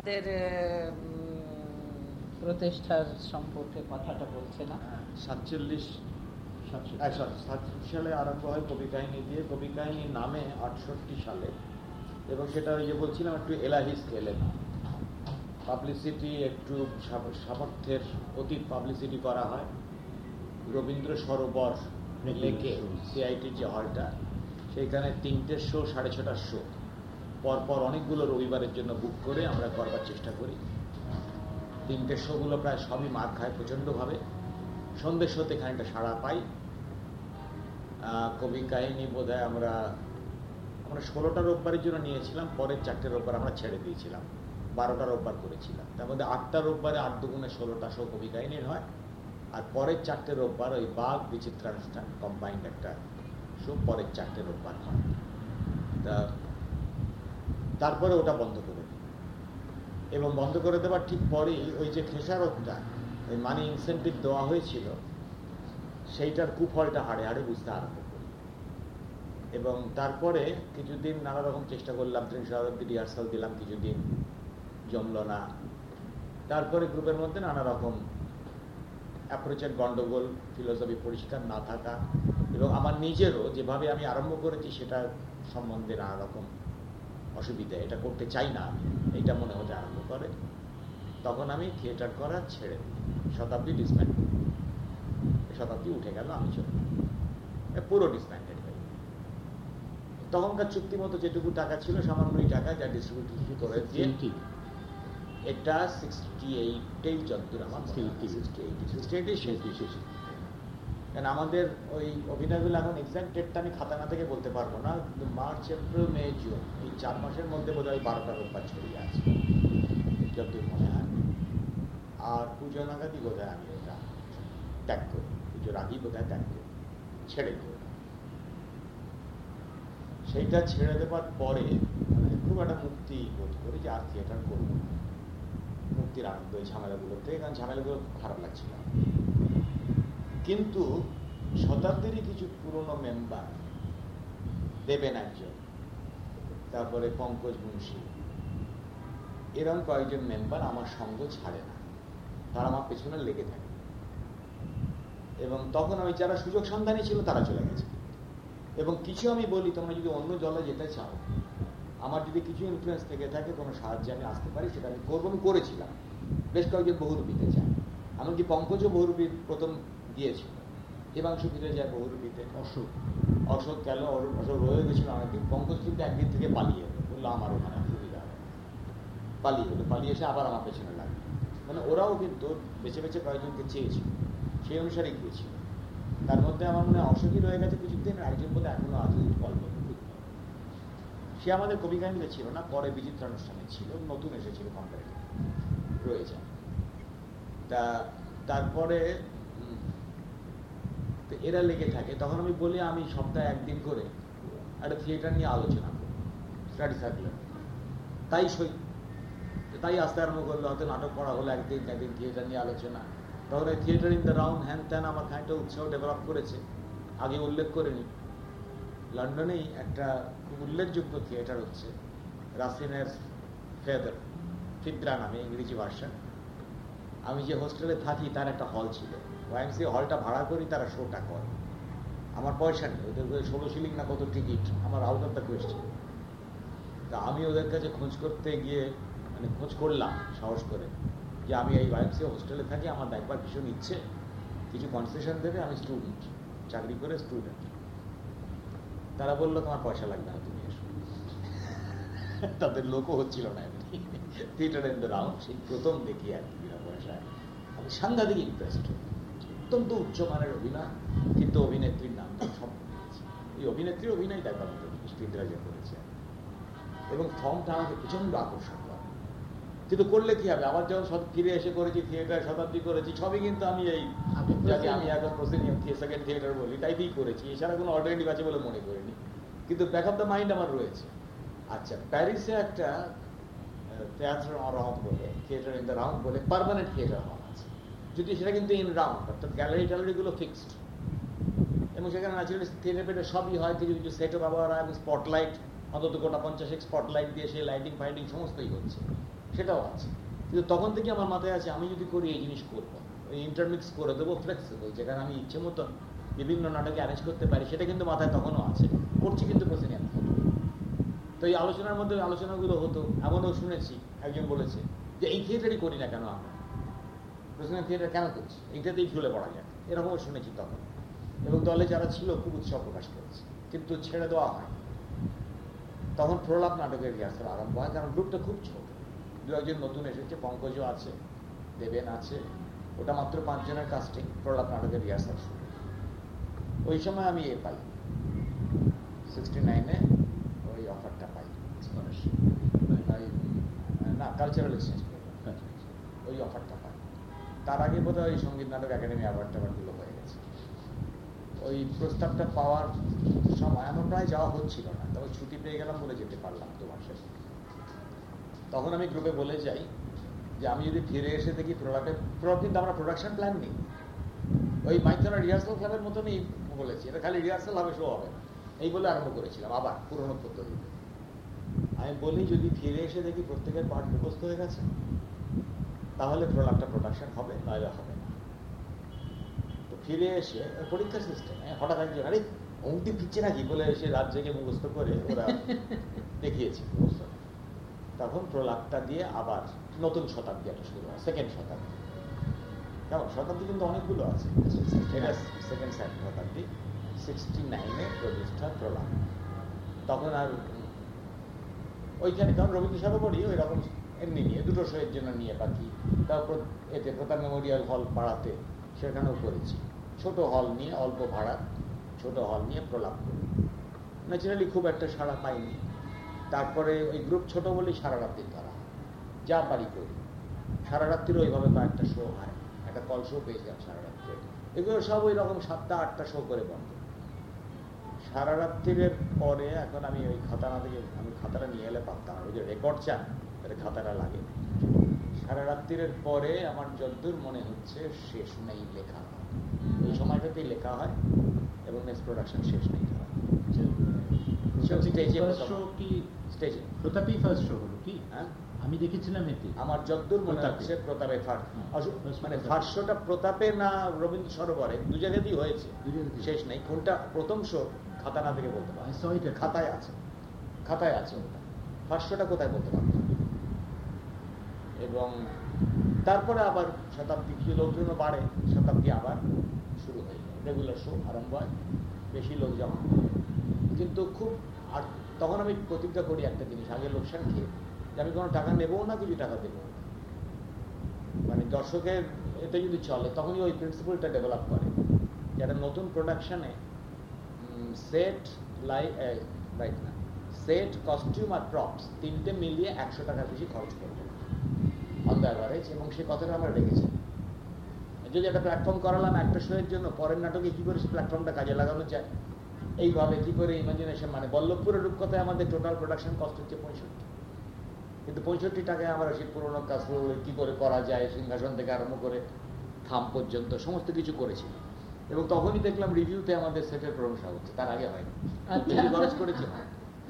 শতাব্দের প্রতিষ্ঠার সম্পর্কে কথাটা বলছে না। সাতচল্লিশ সাতচল্লিশ সালে আরম্ভ হয় কবি কাহিনী দিয়ে। কবি কাহিনী নামে আটষট্টি সালে। এবং সেটা ওই যে বলছিলাম একটু এলাহি স্কেলে না পাবলিসিটি একটু সামর্থ্যের অতীত পাবলিসিটি করা হয়। রবীন্দ্র সরোবর লেকে সিআইটির যে হলটা সেইখানে তিনটে শো সাড়ে ছটার শো পরপর অনেকগুলো রবিবারের জন্য বুক করে আমরা করবার চেষ্টা করি। তিনটে শোগুলো প্রায় সবই মার খায় প্রচণ্ডভাবে। সন্ধ্যের শোতে খানিকটা সাড়া পাই। কবি কাহিনী বোধ আমরা আমরা ষোলোটা রোববারের জন্য নিয়েছিলাম, পরের চারটে রোববার আমরা ছেড়ে দিয়েছিলাম। বারোটা রোববার করেছিলাম। তার মধ্যে আটটা রোববারে আট দুগুণে ষোলোটা শো কবি কাহিনীর হয়। আর পরের চারটে রোববার ওই বাঘ বিচিত্রানুষ্ঠান কম্বাইন্ড একটা শো পরের চারটে রোববার হয়। তা তারপরে ওটা বন্ধ করে দিই এবং বন্ধ করে দেওয়ার ঠিক পরেই ওই যে খেসারতটা, ওই মানি ইনসেন্টিভ দেওয়া হয়েছিল, সেইটার কুফলটা হাড়ে হাড়ে বুঝতে আরম্ভ করি এবং তারপরে কিছুদিন নানা রকম চেষ্টা করলাম ত্রিশ শতাব্দী রিহার্সাল দিলাম কিছুদিন জমল না তারপরে গ্রুপের মধ্যে নানা রকম অ্যাপ্রোচের গন্ডগোল ফিলোসফি পরিষ্কার না থাকা, এবং আমার নিজেরও যেভাবে আমি আরম্ভ করেছি সেটা সম্বন্ধে নানা রকম অসুবিধা এটা করতে চাই না আমি এইটা মনে হতে আরম্ভ করে। তখন আমি থিয়েটার করা ছেড়ে দিই শতাব্দী ডিসব্যান্ড শতাব্দী উঠে গেল আমি চলে পুরো ডিসব্যান্ডেড হয়ে তখনকার চুক্তি মতো যেটুকু টাকা ছিল সামান্য টাকা যা ডিস্ট্রিবিউট করে দিয়ে এটা সিক্সটি এইটেই যতদূর আমার কারণ আমাদের ওই অভিনয়গুলো এখন এক্সাক্ট ডেটটা আমি খাতা না থেকে বলতে পারব না। কিন্তু মার্চ এপ্রিল মে জুন এই চার মাসের মধ্যে বোধ হয় বারোটা রোববার ছড়িয়ে আছে। যতদূর মনে হয়। আর পুজো নাগাদই বোধ হয় আমি ওটা ত্যাগ করি। পুজোর আগেই বোধ হয় ত্যাগ করি। ছেড়ে দিই সেইটা ছেড়ে দেওয়ার পরে মানে খুব একটা মুক্তি বোধ করি যে আর থিয়েটার করব মুক্তির আনন্দ এই ঝামেলাগুলোতে কারণ ঝামেলাগুলো খারাপ লাগছিল। কিন্তু শতাব্দীরই কিছু পুরনো মেম্বার দেবেন একজন। তারপরে পঙ্কজ মুন্সি। এরকম কয়েকজন মেম্বার আমার সঙ্গ ছাড়ে না। তারা আমার পেছনে লেগে থাকে। এবং তখন আমি যারা সুযোগ সন্ধানী ছিল, তারা চলে গেছে। এবং কিছু আমি বলি, তোমরা যদি অন্য জলে যেতে চাও, আমার যদি কিছু ইনফ্লুয়েন্স থেকে থাকে, কোনো সাহায্যে আমি আসতে পারি, সেটা আমি করব। আমি করেছিলাম। বেশ কয়েকজন বহুরূপীতে চায় এমনকি পঙ্কজও বহুরূপী প্রথম গিয়েছিল হিমাংশু ফিরে যায় বহুরূপীতে অশোক অশোক গেল অশোক রয়ে গেছিল অনেকদিন। পঙ্কজ কিন্তু একদিন থেকে পালিয়ে বলল, আমার ওখানে সুবিধা পালিয়ে এলো। পালিয়ে এসে আবার আমার পেছনে লাগবে মানে ওরাও কিন্তু বেছে বেছে কয়েকজনকে চেয়েছিল। সেই অনুসারে গিয়েছিল তার মধ্যে আমার মনে হয় রয়ে গেছে কিছুদিন একজন বোধ এখনও আছে গল্প সে আমাদের কবি কাহিনীতে ছিল না, পরে বিচিত্রানুষ্ঠানে ছিল, নতুন এসেছিল কম্পারেটিভ রয়ে যায়। তা, তারপরে এরা লেগে থাকে। তখন আমি বলি, আমি সপ্তাহে একদিন করে একটা থিয়েটার নিয়ে আলোচনা করি সার্কুলার তাই সই। তাই আস্তে আরম্ভ করল। হয়তো নাটক পড়া হলো একদিন একদিন থিয়েটার নিয়ে আলোচনা। তখন ওই থিয়েটার ইন দ্য রাউন্ড হ্যান ত্যান আমার খানিকটা উৎসাহ ডেভেলপ করেছে। আগে উল্লেখ করে করিনি। লন্ডনেই একটা খুব উল্লেখযোগ্য থিয়েটার হচ্ছে রাসিনের ফেদার ফিদ্রা নামে ইংরেজি ভার্সন। আমি যে হোস্টেলে থাকি, তার একটা হল ছিল। ওয়াইএমসি হলটা ভাড়া করি তারা শোটা করে। আমার পয়সা নেই, ওদের ষোলো শিলিং না কত টিকিট আমার আউট অফ দ্য কোয়েশ্চেন তা আমি ওদের কাছে খোঁজ করতে গিয়ে মানে খোঁজ করলাম, সাহস করে, যে আমি এই ওয়াইএমসি হোস্টেলে থাকি, আমার দেখবার ভীষণ ইচ্ছে, কিছু কনসেশন দেবে, আমি স্টুডেন্ট চাকরি করে স্টুডেন্ট তারা বলল, তোমার পয়সা লাগবে না, তুমি এসো। তাদের লোকও হচ্ছিল না থিয়েটার দ্য রাউন্ড সেই প্রথম দেখি আর কি বিনা পয়সায়। আমি সাংঘাতিক ইন্টারেস্ট অত্যন্ত উচ্চমানের অভিনয় কিন্তু অভিনেত্রীর নাম সব এই অভিনেত্রীর অভিনয় দেখা মতো স্ত্রীরা করেছে এবং ফর্মটা আমাকে প্রচণ্ড আকর্ষণ করে। কিন্তু করলে কি হবে? আবার যখন সব ফিরে এসে করেছি থিয়েটার শতাব্দী করেছি সবই কিন্তু আমি এই যাকে আমি এখন প্রসিডিয়াম সেকেন্ড থিয়েটার বলি তাই দিয়েই করেছি। এছাড়া কোনো অল্টারনেটিভ আছে বলে মনে করিনি। কিন্তু ব্যাক অফ দ্য মাইন্ড আমার রয়েছে। আচ্ছা প্যারিসে একটা থিয়েটার রাউন্ড বলে থিয়েটার ইন দ্য রাউন্ড বলে পারমানেন্ট থিয়েটার হল যদি সেটা কিন্তু ইন রাউন্ড অর্থাৎ গ্যালারি ট্যালারিগুলো ফিক্সড এবং সেখানে ন্যাচুরালি থিয়েটার পেটে সবই হয়, কিছু কিছু সেটও ব্যবহার হয়, এবং স্পটলাইট অন্তত গোটা পঞ্চাশ স্পটলাইট দিয়ে সেই লাইটিং ফাইটিং সমস্তই হচ্ছে। সেটাও আছে। কিন্তু তখন থেকে আমার মাথায় আছে, আমি যদি করি এই জিনিস করব ইন্টারমিক্স করে দেবো ফ্লেক্সিবল যেখানে আমি ইচ্ছে মতন বিভিন্ন নাটকে অ্যারেঞ্জ করতে পারি, সেটা কিন্তু মাথায় তখনও আছে। করছি কিন্তু কোসিনিয়াম তো এই আলোচনার মধ্যে আলোচনাগুলো হতো, এমনও শুনেছি, একজন বলেছে যে এই থিয়েটারই করি না কেন আমরা? কোসিনিয়াম থিয়েটার কেন করছে? এইটাতেই ঝুলে পড়া যায়। এরকমও শুনেছি তখন। এবং দলে যারা ছিল, খুব উৎসাহ প্রকাশ করেছে। কিন্তু ছেড়ে দেওয়া হয় তখন প্রলাপ নাটকের রিহার্সাল আরম্ভ হয়, কারণ গ্রুপটা খুব ছোট। দু একজন নতুন এসেছে, পঙ্কজও আছে, দেবেন আছে। ওটা মাত্র পাঁচজনের কাস্টিং প্রলাপ নাটকের রিহার্সাল শুরু ওই সময় আমি এ পাই। সিক্সটি নাইনে ওই অফারটা পাই। না কালচারাল এক্সচেঞ্জ তার আগে বোধহয় ওই সংগীত নাটক একাডেমি অ্যাওয়ার্ড ট্যাওয়ার্ডগুলো হয়ে গেছে। ওই প্রস্তাবটা পাওয়ার সময় আমার প্রায় যাওয়া হচ্ছিল না। তবে ছুটি পেয়ে গেলাম বলে যেতে পারলাম দু মাসে তখন আমি গ্রুপে বলে যাই যে আমি যদি ফিরে এসে দেখি প্রোডাক্টের প্রলাপ কিন্তু আমরা প্রোডাকশন প্ল্যান নেই। ওই মাইথনা রিহার্সাল ক্লাবের মতনই বলেছি। এটা খালি রিহার্সাল হবে শো হবে। এই বলে আরম্ভ করেছিলাম, আবার পুরনো পদ্ধতিতে। আমি বলি, যদি ফিরে এসে দেখি প্রত্যেকের পার্ট মুখস্থ হয়ে গেছে তাহলে প্রোডাক্টটা প্রোডাকশন হবে নইলে হবে না। তো ফিরে এসে পরীক্ষার সিস্টেমে হঠাৎ একজন আরে অঙ্কটি ফিরছে নাকি? বলে এসে রাত জেগে মুখস্থ করে ওরা দেখিয়েছে মুখস্থ। তখন প্রলাপটা দিয়ে আবার নতুন শতাব্দী একটা শুরু হয় সেকেন্ড শতাব্দী। কেমন? শতাব্দী কিন্তু অনেকগুলো আছে। সেকেন্ড শতাব্দী সিক্সটি নাইনে প্রতিষ্ঠা প্রলাপ। তখন আর ওইখানে কারণ রবীন্দ্র সরোবরই ওই রকম এমনি নিয়ে, দুটো শোয়ের জন্য নিয়ে বাকি। তারপর এতে প্রধান মেমোরিয়াল হল পাড়াতে, সেখানেও করেছি। ছোট হল নিয়ে অল্প ভাড়া, ছোট হল নিয়ে প্রলাপ করি। ন্যাচারালি খুব একটা সাড়া পাইনি। তারপরে ওই গ্রুপ ছোট বলেই সারা রাত্রি ধরা যা পারি করি। সারা রাত্রির ওইভাবে কয়েকটা শো হয়। একটা কল শো পেয়েছিলাম সারা রাত্রে। এগুলো সব ওই রকম সাতটা, আটটা শো করে বন্ধ। সারা রাত্রির পরে এখন আমি ওই খাতানা থেকে, আমি খাতাটা নিয়ে এলে পারতাম ওই যে রেকর্ড চান তাহলে খাতাটা লাগে। সারা রাত্রির পরে আমার যদ্দূর মনে হচ্ছে শেষ নেই লেখা। এই সময়টাতেই লেখা হয় এবং নেক্সট প্রোডাকশন শেষ নেই। ফার্স্ট কি? হ্যাঁ? আমি দেখেছিলাম এতে। আমার যদ্দূর মনে। হচ্ছে প্রতাপে ফার্স্ট মানে ফার্স্টটা প্রতাপে না রবীন্দ্র সরোবরে দু জায়গাতেই হয়েছে। শেষ নেই। কোনটা প্রথম শো খাতা না থেকে বলতে পারব। খাতায় আছে। খাতায় আছে ওটা। ফার্স্টটা কোথায় বলতে পারব। এবং তারপরে আবার শতাব্দী কিছু লোকজনও বাড়ে, শতাব্দী আবার শুরু হয়ে যায়। রেগুলার শো আরম্ভ হয়, বেশি লোক জমা কিন্তু খুব আর তখন আমি প্রতিজ্ঞা করি একটা জিনিস, আগে লোকসান খেয়ে, যে আমি কোনো টাকা নেবও না, কিছু টাকা দেবো মানে দর্শকের এতে যদি চলে, তখনই ওই প্রিন্সিপালটা ডেভেলপ করে, যে একটা নতুন প্রোডাকশনে সেট লাই রাইট না সেট কস্টিউম আর প্রপস তিনটে মিলিয়ে একশো টাকার বেশি খরচ করবে। অন দ্য অ্যাভারেজ এবং সে কথাটা আমরা রেখেছি। যদি একটা প্ল্যাটফর্ম করালাম একটা শোয়ের জন্য পরের নাটকে কি করে সে প্ল্যাটফর্মটা কাজে লাগানো যায়? এইভাবে কি করে ইমাজিনেশন মানে বল্লভপুরের রূপকথায় আমাদের টোটাল প্রোডাকশন কস্ট হচ্ছে পঁয়ষট্টি। কিন্তু পঁয়ষট্টি টাকায় আমরা সেই পুরোনো কাজ কি করে করা যায় সিংহাসন থেকে আরম্ভ করে থাম পর্যন্ত সমস্ত কিছু করেছি। এবং তখনই দেখলাম রিভিউতে আমাদের সেটের প্রশংসা হচ্ছে তার আগে হয়নি। আচ্ছা। খরচ করেছি।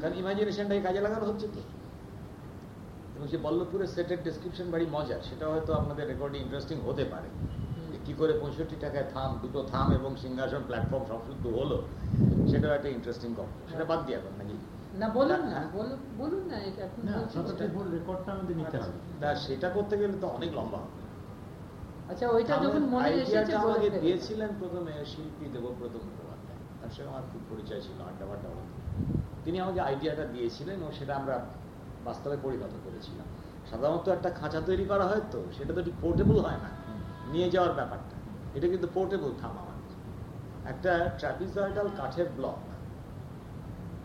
কারণ ইমাজিনেশনটাই কাজে লাগানো হচ্ছে তো এবং সে বল্লভপুরের সেটের ডিসক্রিপশন বাড়ি মজার। সেটা হয়তো আপনাদের রেকর্ডিং ইন্টারেস্টিং হতে পারে। যে কি করে পঁয়ষট্টি টাকায় থাম দুটো থাম এবং সিংহাসন প্ল্যাটফর্ম সব শুদ্ধ হলো সেটাও একটা ইন্টারেস্টিং গল্প সেটা বাদ দিয়ে এখন নাকি? না বলুন না হ্যাঁ। বলুন না এটা না রেকর্ডটা আমাদের নিতে হবে। তা সেটা করতে গেলে তো অনেক লম্বা হবে। আচ্ছা ওইটা যখন মনে এসেছে আমাকে দিয়েছিলেন প্রথমে শিল্পী দেবব্রত মুখোপাধ্যায়। তার সঙ্গে আমার খুব পরিচয় ছিল আড্ডা বাড্ডা হতো। তিনি আমাকে আইডিয়াটা দিয়েছিলেন ও সেটা আমরা বাস্তবে পরিণত করেছিলাম সাধারণত একটা খাঁচা তৈরি করা হয় তো, সেটা তো ঠিক পোর্টেবল হয় না। নিয়ে যাওয়ার ব্যাপারটা। এটা কিন্তু পোর্টেবল থাম আমার একটা ট্রাপিজয়েডাল কাঠের ব্লক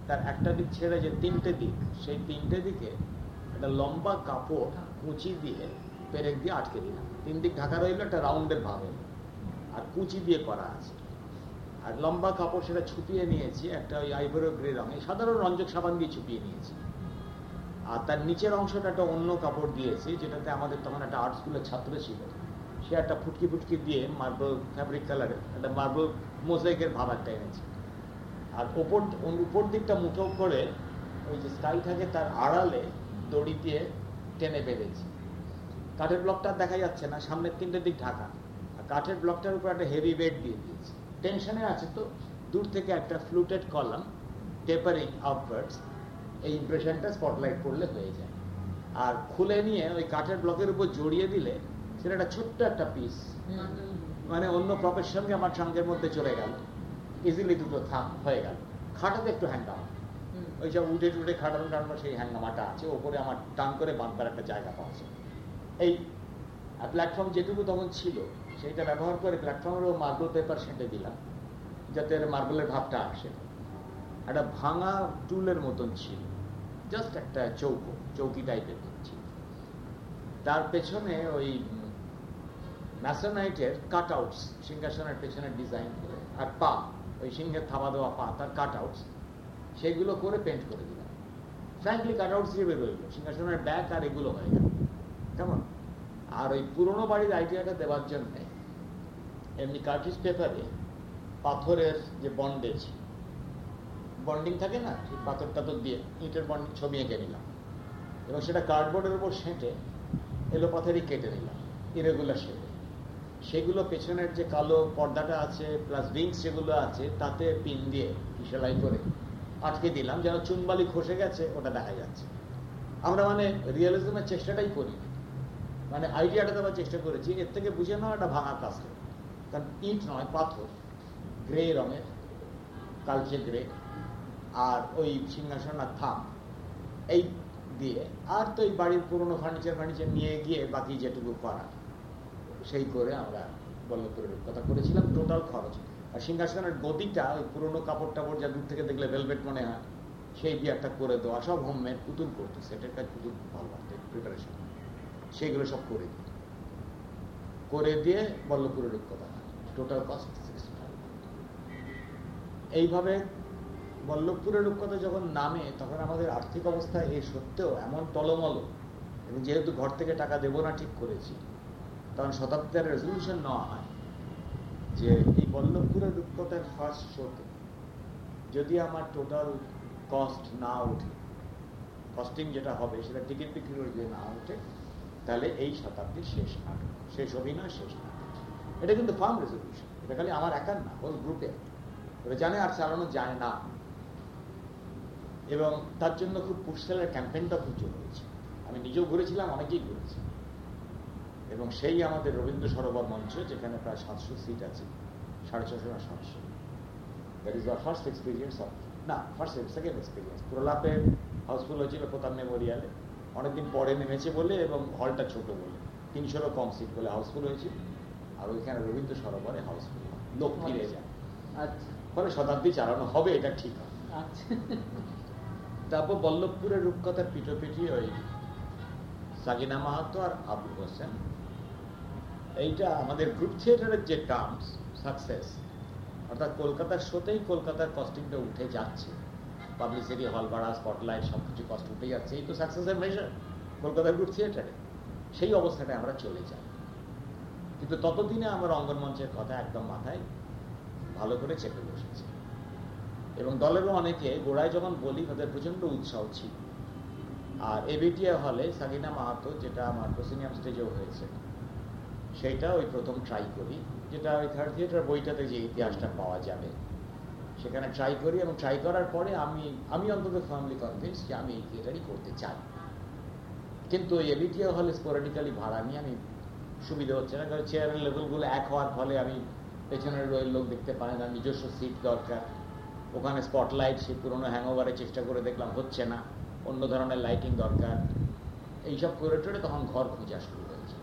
তার একটা দিক ছেড়ে যে তিনটে দিক, সেই তিনটে দিকে একটা লম্বা কাপড় কুচি দিয়ে পেরেক দিয়ে আটকে দিলাম। তিন দিক ঢাকা রইল, একটা রাউন্ডের ভাবে আর কুচি দিয়ে করা আছে। আর লম্বা কাপড় সেটা ছুপিয়ে নিয়েছি, একটা ওই আইভরো গ্রে রঙে সাধারণ রঞ্জক সাবান দিয়ে ছুপিয়ে নিয়েছি। আর তার নিচের অংশটা একটা অন্য কাপড় দিয়েছি, যেটাতে আমাদের তখন একটা আর্ট স্কুলের ছাত্র ছিল। সে একটা ফুটকি ফুটকি দিয়ে মার্বল ফ্যাব্রিক কালারের একটা মার্বল মোজাইকের ভাব একটা এনেছে। আর ওপর, উপর দিকটা মুঠো করে ওই যে স্কাই থাকে তার আড়ালে দড়ি দিয়ে টেনে বেঁধেছি। কাঠের ব্লকটা দেখা যাচ্ছে না, সামনের তিনটে দিক ঢাকা। আর কাঠের ব্লকটার উপর একটা হেভি ওয়েট দিয়ে দিয়েছি। টেনশনে আছে তো, দূর থেকে একটা ফ্লুটেড কলাম টেপারিং আউটওয়ার্ডস এই ইমপ্রেশনটা স্পটলাইট পড়লে হয়ে যায়। আর খুলে নিয়ে ওই কাঠের ব্লকের উপর জড়িয়ে দিলে সেটা একটা ছোট্ট একটা পিস মানে অন্য প্রপের সঙ্গে আমার ট্রাঙ্কের মধ্যে চলে গেল। ইজিলি দুটো থাম হয়ে গেল। খাটাতে একটু হ্যাঙ্গামা ওই সব উঠে টুটে খাটানো টানো সেই হ্যাঙ্গামাটা আছে ওপরে আমার টান করে বাঁধবার একটা জায়গা পাওয়া যায়। এই প্ল্যাটফর্ম যেটুকু তখন ছিল সেইটা ব্যবহার করে প্ল্যাটফর্মেরও মার্বেল পেপার সেঁটে দিলাম যাতে মার্বেলের ভাবটা আসে। একটা ভাঙা টুলের মতন ছিল। জাস্ট একটা চৌকো, চৌকি টাইপের ছিল তার পেছনে ওই ম্যাসোনাইটের কাট আউটস সিংহাসনের পেছনে ডিজাইন করে, আর পা, ওই সিংহের থাবা দেওয়া পা, তার কাট আউটস সেইগুলো করে পেন্ট করে দিলাম। ফ্র্যাঙ্কলি কাট আউটস হিসেবে রইল সিংহাসনের ব্যাগ আর এগুলো হয়ে গেল কেমন? আর ওই পুরোনো বাড়ির আইডিয়াটা দেওয়ার জন্যে, এমনি কার্টিস পেপারে পাথরের যে বন্ডেজ বন্ডিং থাকে না পাথর টাথর দিয়ে ইটের বন্ডিং ছবি এঁকে নিলাম। এবং সেটা কার্ডবোর্ডের উপর সেঁটে এলো কেটে নিলাম ইরেগুলার শেপে সেগুলো পেছনের যে কালো পর্দাটা আছে প্লাস উইংস যেগুলো আছে, তাতে পিন দিয়ে সেলাই করে আটকে দিলাম, যেন চুনবালি খসে গেছে, ওটা দেখা যাচ্ছে। আমরা মানে রিয়েলিজমের চেষ্টাটাই করি মানে আইডিয়াটা দেওয়ার চেষ্টা করেছি, এর থেকে বুঝে নেওয়া একটা ভাঙা কাজ কারণ ইট নয়, পাথর গ্রে রঙের, কালচে গ্রে আর ওই সিংহাসন আর থাম। এই দিয়ে আর তো এই বাড়ির পুরোনো ফার্নিচার ফার্নিচার নিয়ে গিয়ে বাকি যেটুকু করা সেই করে আমরা বল্লভপুরের কথা করেছিলাম, টোটাল খরচ। আর সিংহাসনের গদিটা, ওই পুরোনো কাপড় টাপড় যা দূর থেকে দেখলে ভেলভেট মনে হয়, সেই একটা করে দেওয়া, সব হোমমেড পুতুল করতো সেটের কাজ পুতুল ভালো লাগতো প্রিপারেশন সেইগুলো সব করে দিই করে দিয়ে বল্লভপুরের রূপকথা। টোটাল কস্ট এইভাবে বল্লভপুরের রূপকথা যখন নামে, তখন আমাদের আর্থিক অবস্থা এ সত্ত্বেও এমন টলমল এবং যেহেতু ঘর থেকে টাকা দেবো না ঠিক করেছি, তখন শতাব্দীর রেজলিউশন নেওয়া হয় যে এই বল্লভপুরের রূপকথার ফার্স্ট শোতে যদি আমার টোটাল কস্ট না ওঠে কস্টিং যেটা হবে, সেটা টিকিট বিক্রি করে যদি না ওঠে, তাহলে এই শতাব্দীর শেষ নাটক শেষ অভিনয়, শেষ নাটক। এটা কিন্তু ফার্ম রেজলিউশন এটা খালি আমার একার না হোল গ্রুপে এটা জানে আর চালানো যায় না। এবং তার জন্য খুব পুরস্কারের ক্যাম্পেইনটা খুব জোর হয়েছে। আমি নিজেও ঘুরেছিলাম অনেকেই ঘুরেছি। এবং সেই আমাদের রবীন্দ্র সরোবর মঞ্চ যেখানে প্রায় সাতশো সিট আছে সাড়ে ছশো না সাতশো। That is our first experience of না ফার্স্ট সেকেন্ড এক্সপিরিয়েন্স প্রলাপে হাউসফুল হয়েছিল প্রতাপ মেমোরিয়ালে অনেকদিন পরে নেমেছে বলে এবং হলটা ছোট বলে। তিনশোরও কম সিট বলে হাউসফুল হয়েছিল আর ওইখানে রবীন্দ্র সরোবরে হাউসফুল লোক ফিরে যায়। আচ্ছা। ফলে শতাব্দী চালানো হবে এটা ঠিক হবে। আচ্ছা। তারপর বল্লভপুরের রূপকথার পিঠোপিঠি ওই সাকিনা মাহাতো আর আবুল হোসেন। এইটা আমাদের গ্রুপ থিয়েটারের যে টার্মস সাকসেস অর্থাৎ কলকাতার শোতেই কলকাতার কস্টিংটা উঠে যাচ্ছে। পাবলিসিটি হল ভাড়া স্পটলাইট সব কিছু কস্ট উঠে যাচ্ছে। এই তো সাকসেসের মেজার কলকাতার গ্রুপ থিয়েটারে সেই অবস্থাটায় আমরা চলে যাই। কিন্তু ততদিনে আমার অঙ্গন মঞ্চের কথা একদম মাথায় ভালো করে চেপে এবং দলেরও অনেকে গোড়ায় যখন বলি, তাদের প্রচণ্ড উৎসাহ ছিল। আর এবিটিআ হলে সাকিনা মাহাতো, যেটা আমার প্রসিনিয়াম স্টেজেও হয়েছে সেইটা ওই প্রথম ট্রাই করি, যেটা ওই থার্ড থিয়েটার বইটাতে যে ইতিহাসটা পাওয়া যাবে। সেখানে ট্রাই করি এবং ট্রাই করার পরে আমি আমি অন্তত ফার্মলি কনভিন্স যে আমি এই থিয়েটারই করতে চাই। কিন্তু ওই এবিটিআ হলে স্পোরাডিক্যালি ভাড়া নিয়ে আমি সুবিধা হচ্ছে না, কারণ চেয়ারের লেভেলগুলো এক হওয়ার ফলে আমি পেছনের রয়ের লোক দেখতে পাই না, নিজস্ব সিট দরকার। ওখানে স্পটলাইট সেই পুরোনো হ্যাংওভারের চেষ্টা করে দেখলাম হচ্ছে না। অন্য ধরনের লাইটিং দরকার। এইসব করে টোরে তখন ঘর খোঁজা শুরু হয়েছে।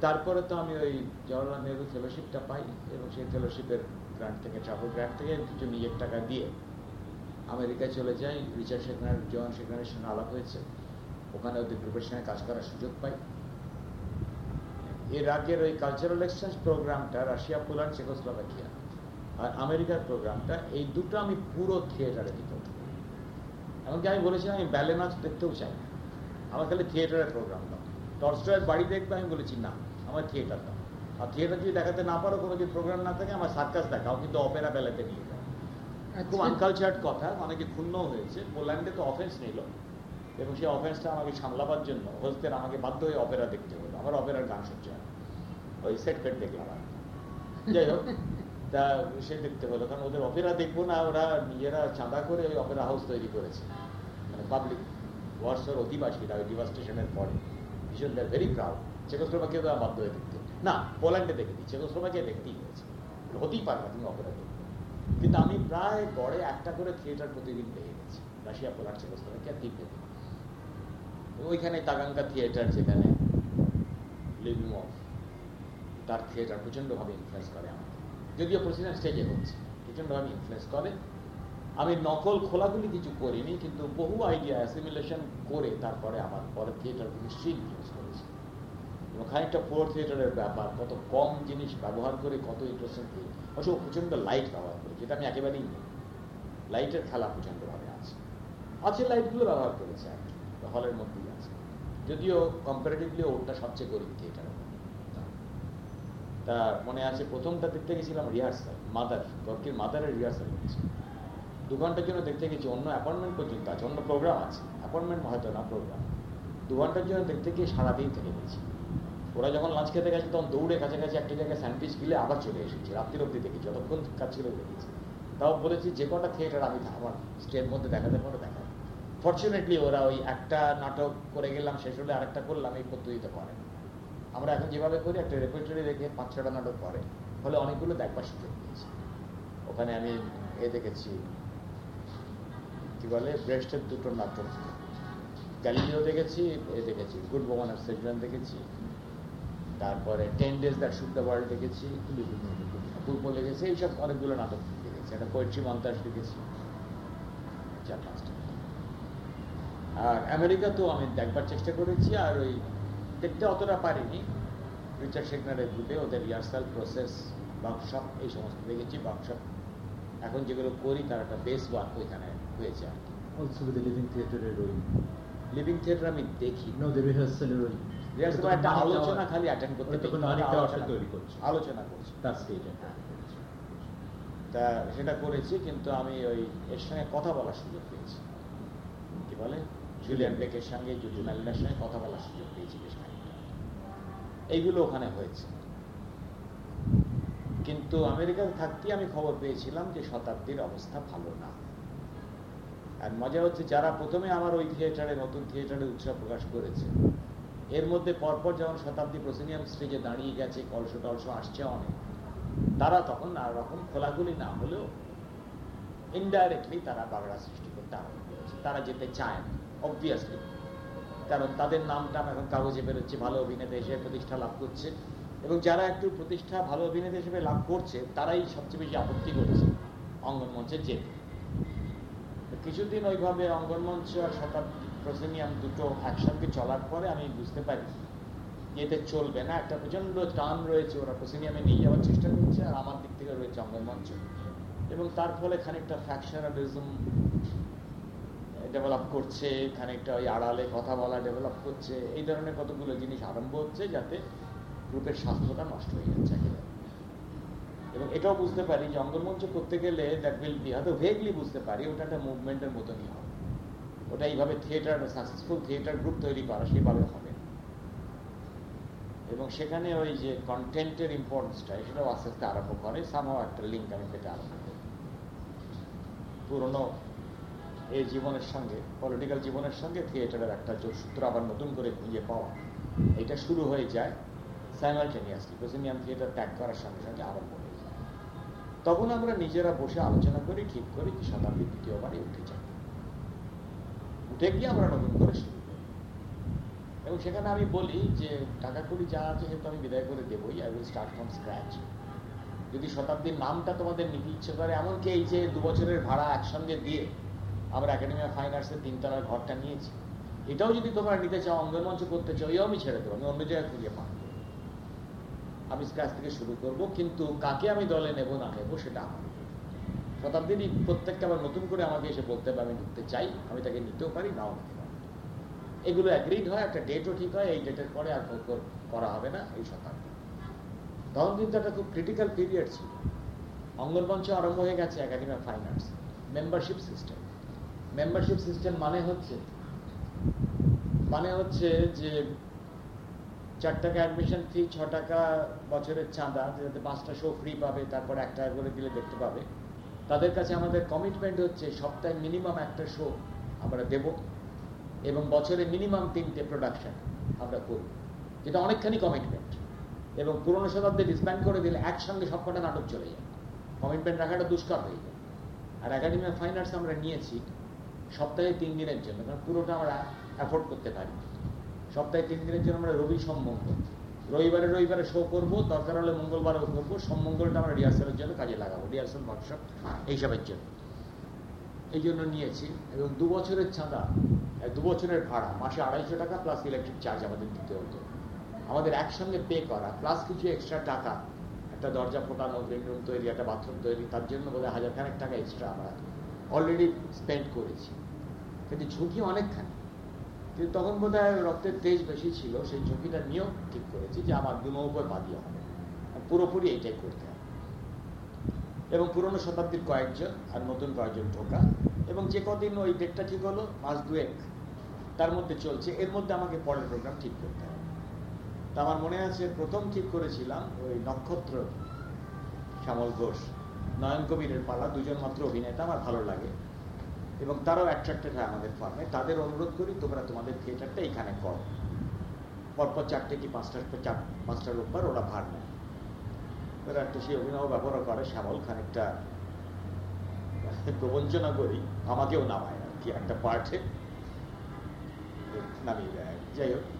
তারপরে তো আমি ওই জওয়াহরলাল নেহরু ফেলোশিপটা পাই এবং সেই ফেলোশিপের গ্রান্ট থেকে ট্রাভেল গ্রান্ট থেকে কিছু নিজের টাকা দিয়ে আমেরিকায় চলে যাই। রিচার্ড শেখনার জন শেখনারের সঙ্গে আলাপ হয়েছে। ওখানে ওদের গ্রুপের সঙ্গে কাজ করার সুযোগ পাই। এর আগের ওই কালচারাল এক্সচেঞ্জ প্রোগ্রামটা রাশিয়া, পোল্যান্ড, চেকোস্লোভাকিয়া। আর আমেরিকার প্রোগ্রামটা এই দুটো আমি পুরো থিয়েটারে দিতে এমনকি আমি বলেছিলাম আমি ব্যালে নাচ দেখতেও চাই না। আমার খালি থিয়েটারের প্রোগ্রাম দাও। টলস্টয়ের বাড়ি দেখবে আমি বলেছি না আমার থিয়েটার দাও। আর থিয়েটার যদি দেখাতে না পারো কোনো যদি প্রোগ্রাম না থাকে আমার সার্কাস দেখাও কিন্তু অপেরা বেলাতে নিয়ে যাও। খুব আনকালচার্ড কথা অনেকে ক্ষুণ্ণ হয়েছে। পোল্যান্ডে তো অফেন্স নিল। এবং সেই অফেন্সটা আমাকে সামলাবার জন্য হোস্টের আমাকে বাধ্য হয়ে অপেরা দেখতে হলো। আমার অপেরার গান হয় ওই সেট ফেট দেখলাম আর যাই হোক। তা সে দেখতে হলো কারণ ওদের অপেরা দেখব না, ওরা নিজেরা চাঁদা করে ওই অপেরা হাউস তৈরি করেছে। মানে পাবলিক ওয়ার্সের অধিবাসীরা ওই ডিভাস্টেশনের পরে। ভীষণ দ্যার ভেরি প্রাউড চেকোস্লোভাকিয়া তো বাধ্য হয়ে দেখতে। না, পোল্যান্ডে দেখে দিই চেকোস্লোভাকিয়া দেখতেই হয়েছে। হতেই পারে না তুমি অপেরা দেখবে কিন্তু আমি প্রায় গড়ে একটা করে থিয়েটার প্রতিদিন পেয়ে গেছি। রাশিয়া, পোল্যান্ড, চেকোস্লোভাকিয়া তিনটে ওইখানে তাগাঙ্কা থিয়েটার যেখানে লিভিং অফ তার থিয়েটার প্রচণ্ডভাবে ইনফ্লুয়েস করে। যদিও প্রেসিডেন্ট স্টেজে হচ্ছে। প্রচণ্ডভাবে ইনফ্লুয়েস করে। আমি নকল খোলাগুলি কিছু করিনি, কিন্তু বহু আইডিয়া অ্যাসিমিলেশন করে তারপরে আমার পরে থিয়েটার নিশ্চয়ই ইনফ্লুয়েস করেছে। এবং খানিকটা ফোর থিয়েটারের ব্যাপার, কত কম জিনিস ব্যবহার করে, কত ইন্টারেস্টিং অবশ্য প্রচণ্ড লাইট ব্যবহার করে, যেটা আমি একেবারেই নেই। লাইটের খেলা প্রচণ্ডভাবে আছে। আছে লাইটগুলো ব্যবহার করেছে আর হলের মধ্যেই আছে। যদিও কম্পারেটিভলি ওটা সবচেয়ে গরিব থিয়েটার তা মনে আছে প্রথমটা দেখতে গেছিলাম রিহার্সাল মাদার গর্কির মাদারের রিহার্সাল হচ্ছে দু ঘণ্টার জন্য দেখতে গেছি, অন্য অ্যাপয়েন্টমেন্ট পর্যন্ত আছে, অন্য প্রোগ্রাম আছে। অ্যাপয়েন্টমেন্ট হয়তো না প্রোগ্রাম দু ঘণ্টার জন্য দেখতে গিয়ে সারাদিন থেকে গেছি। ওরা যখন লাঞ্চ খেতে গেছে, তখন দৌড়ে কাছাকাছি একটা জায়গায় স্যান্ডউইচ গিলে আবার চলে এসেছি। রাত্রির অব্দি দেখি যতক্ষণ কাজ ছিল দেখেছি। তাও বলেছি, যে কটা থিয়েটার আমি আমার স্টের মধ্যে দেখাতে পারো দেখা ফর্চুনেটলি ওরা ওই একটা নাটক করে গেলাম, শেষ হলে আরেকটা করলাম, এই পদ্ধতিতে করে। আমরা এখন যেভাবে করি, একটা রেপার্টরি রেখে পাঁচ, ছটা নাটক করে। ফলে অনেকগুলো দেখবার সুযোগ পেয়েছি। ওখানে আমি এ দেখেছি, কি বলে, ব্রেস্টের দুটো নাটক। গ্যালিলিও দেখেছি, এ দেখেছি, গুড ওমান আর সেজরান দেখেছি। তারপরে ten days that shoot the world দেখেছি পূর্ব লেগেছে এইসব অনেকগুলো নাটক দেখেছি। একটা পোয়েট্রি মন্তাজ দেখেছি। চার পাঁচটা। আর আমেরিকা তো আমি দেখবার চেষ্টা করেছি, আর ওই দেখতে অতটা পারিনি। রিচার্ড শেখনারের গ্রুপে ওদের রিহার্সাল প্রসেস ওয়ার্কশপ এই সমস্ত দেখেছি ওয়ার্কশপ এখন যেগুলো করি তার একটা বেস ওয়ার্ক ওইখানে হয়েছে আর কি। অলসো লিভিং থিয়েটারের ওই? লিভিং থিয়েটার আমি দেখি নো দ্য রিহার্সালের ওই। রিহার্সাল একটা আলোচনা খালি অ্যাটেন্ড করতে তখন তৈরি করছে। আলোচনা করছি। তার স্টেজে। তা সেটা করেছি কিন্তু আমি ওই এর সঙ্গে কথা বলার সুযোগ পেয়েছি। কি বলে? জুলিয়ান বেকের সঙ্গে জুলি ম্যালিনার সঙ্গে কথা বলার সুযোগ পেয়েছি বেশ খানিকটা। এইগুলো ওখানে হয়েছে। কিন্তু আমেরিকাতে থাকতে আমি খবর পেয়েছিলাম যে শতাব্দীর অবস্থা ভালো না। আর মজা হচ্ছে যারা প্রথমে আমার ওই থিয়েটারে, নতুন থিয়েটারে উৎসাহ প্রকাশ করেছে, এর মধ্যে পরপর যখন শতাব্দী প্রসিনিয়াম স্টেজে দাঁড়িয়ে গেছে, কলস টলস আসছে অনেক, তারা তখন আর রকম খোলাগুলি না হলেও ইনডাইরেক্টলি তারা বাগড়া সৃষ্টি করতে আরম্ভ করেছে। তারা যেতে চায় না। অবভিয়াসলি কারণ তাদের নামটা এখন কাগজে বেরোচ্ছে, ভালো অভিনেতা হিসেবে প্রতিষ্ঠা লাভ করছে। এবং যারা একটু প্রতিষ্ঠা ভালো অভিনেতা হিসেবে লাভ করছে, তারাই সবচেয়ে বেশি আপত্তি করেছে অঙ্গন মঞ্চে যেতে। কিছুদিন ওইভাবে অঙ্গন মঞ্চ আর শতাব্দী প্রসিনিয়াম দুটো একসঙ্গে চলার পরে আমি বুঝতে পারি এতে চলবে না। একটা প্রচণ্ড টান রয়েছে, ওরা প্রসিনিয়ামে নিয়ে যাওয়ার চেষ্টা করছে, আর আমার দিক থেকে রয়েছে অঙ্গন মঞ্চ। এবং তার ফলে খানিকটা ফ্যাকশনালিজম ডেভেলপ করছে, খানিকটা ওই আড়ালে কথা বলা ডেভেলপ করছে, এই ধরনের কতগুলো জিনিস আরম্ভ হচ্ছে যাতে গ্রুপের স্বাস্থ্যটা নষ্ট হয়ে যাচ্ছে এবং এটাও বুঝতে পারি যে অঙ্গনমঞ্চ করতে গেলে দ্যাট উইল বি হয়তো ভেগলি বুঝতে পারি, ওটা একটা মুভমেন্টের মতনই হবে। ওটা এইভাবে থিয়েটার সাকসেসফুল থিয়েটার গ্রুপ তৈরি করা সেভাবে হবে এবং সেখানে ওই যে কন্টেন্টের ইম্পর্টেন্সটা সেটাও আস্তে আস্তে আরম্ভ করে সামহাও একটা লিঙ্ক আমি পেতে আরম্ভ করি। পুরনো এই জীবনের সঙ্গে পলিটিক্যাল জীবনের সঙ্গে থিয়েটারের একটা যোগসূত্র আবার নতুন করে খুঁজে পাওয়া। এটা শুরু হয়ে যায় সাইমালটেনিয়াসলি প্রেসিনিয়াম থিয়েটার ত্যাগ করার সঙ্গে সঙ্গে আরম্ভ হয়ে যায়। তখন আমরা নিজেরা বসে আলোচনা করি, ঠিক করি যে শতাব্দী দ্বিতীয়বারই উঠে যাই উঠে গিয়ে আমরা নতুন করে শুরু করি। এবং সেখানে আমি বলি যে টাকা কড়ি যা আছে সেহেতু আমি বিদায় করে দেবই। I will start from scratch যদি শতাব্দীর নামটা তোমাদের নিতে ইচ্ছে করে, এমনকি এই যে দু বছরের ভাড়া একসঙ্গে দিয়ে আমরা একাডেমি অফ ফাইন আর্টসের তিনতলার ঘরটা নিয়েছি। এটাও যদি তোমরা নিতে চাও অঙ্গনমঞ্চ করতে চাও, এও আমি ছেড়ে দেবো, আমি অন্য জায়গায় খুঁজে পান আমি স্ক্র্যাচ থেকে শুরু করব, কিন্তু কাকে আমি দলে নেব, না নেব, সেটা আমার উপর। শতাব্দীর প্রত্যেকটা আবার নতুন করে আমাকে এসে বলতে হবে, আমি ঢুকতে চাই, আমি তাকে নিতেও পারি, নাও নিতে পারি। এগুলো অ্যাগ্রিড হয়, একটা ডেটও ঠিক হয়, এই ডেটের পরে আর করা হবে না এই শতাব্দী। তখন কিন্তু একটা খুব ক্রিটিক্যাল পিরিয়ড ছিল। অঙ্গনমঞ্চ আরম্ভ হয়ে গেছে academy of fine arts membership system membership system মানে হচ্ছে? মানে হচ্ছে যে চার টাকা অ্যাডমিশন ফি ছ টাকা বছরের চাঁদা যাতে পাঁচটা শো ফ্রি পাবে, তারপর এক টাকা করে দিলে দেখতে পাবে। তাদের কাছে আমাদের কমিটমেন্ট হচ্ছে, সপ্তাহে মিনিমাম একটা শো আমরা দেব এবং বছরে মিনিমাম তিনটে প্রোডাকশন আমরা করব যেটা অনেকখানি কমিটমেন্ট এবং পুরনো শতাব্দী ডিসব্যান্ড করে দিলে একসঙ্গে সবকটা নাটক চলে যায়। কমিটমেন্ট রাখাটা দুষ্কর হয়ে যায়। আর একাডেমি অফ ফাইন আর্টস আমরা নিয়েছি সপ্তাহে তিন দিনের জন্য, কারণ পুরোটা আমরা অ্যাফোর্ড করতে পারি। সপ্তাহে তিন দিনের জন্য আমরা রবি সম্মঙ্গল রবিবারে রবিবারে শো করব, দরকার হলে মঙ্গলবারও করব, সম্মঙ্গলটা আমরা রিহার্সালের জন্য কাজে লাগাবো রিহার্সাল ওয়ার্কশপ এইসবের জন্য। এই জন্য নিয়েছি, এবং দু বছরের চাঁদা দু বছরের ভাড়া, মাসে আড়াইশো টাকা প্লাস ইলেকট্রিক চার্জ আমাদের দিতে হতো। আমাদের একসঙ্গে পে করা প্লাস কিছু এক্সট্রা টাকা একটা দরজা ফোটানো গ্রিন রুম তৈরি, একটা বাথরুম তৈরি, তার জন্য বোধহয় হাজার খানেক টাকা এক্সট্রা আমরা অলরেডি স্পেন্ড করেছি। কিন্তু ঝুঁকি অনেকখানি। কিন্তু তখন বোধ রক্তের তেজ বেশি ছিল, সেই ঝুঁকিটা নিয়েও ঠিক করেছি যে আমার দু নৌকোয় বাদিয়ে হবে। পুরোপুরি এইটাই করতে হবে। এবং পুরনো শতাব্দীর কয়েকজন আর নতুন কয়েকজন ঢোকা এবং যে কদিন ওই ডেটটা ঠিক হলো, মাস দুয়েক তার মধ্যে চলছে। এর মধ্যে আমাকে পরের প্রোগ্রাম ঠিক করতে হবে। তা আমার মনে আছে, প্রথম ঠিক করেছিলাম ওই নক্ষত্র শ্যামল ঘোষ। নয়ন কবিরের পালা, দুজন মাত্র অভিনেতা, আমার ভালো লাগে। এবং তারাও অ্যাট্রাক্টেড হয় আমাদের ফার্মে তাদের অনুরোধ করি, তোমরা তোমাদের থিয়েটারটা এখানে করো। পরপর চারটে কি পাঁচটার চার, পাঁচটার উপর ওরা ভার নেয়। ওরা একটা সেই অভিনয় ব্যবহার করে, শ্যামল খানিকটা প্রবঞ্চনা করি, আমাকেও নামায় আর কি, একটা পার্টে নামিয়ে দেয় যাই হোক।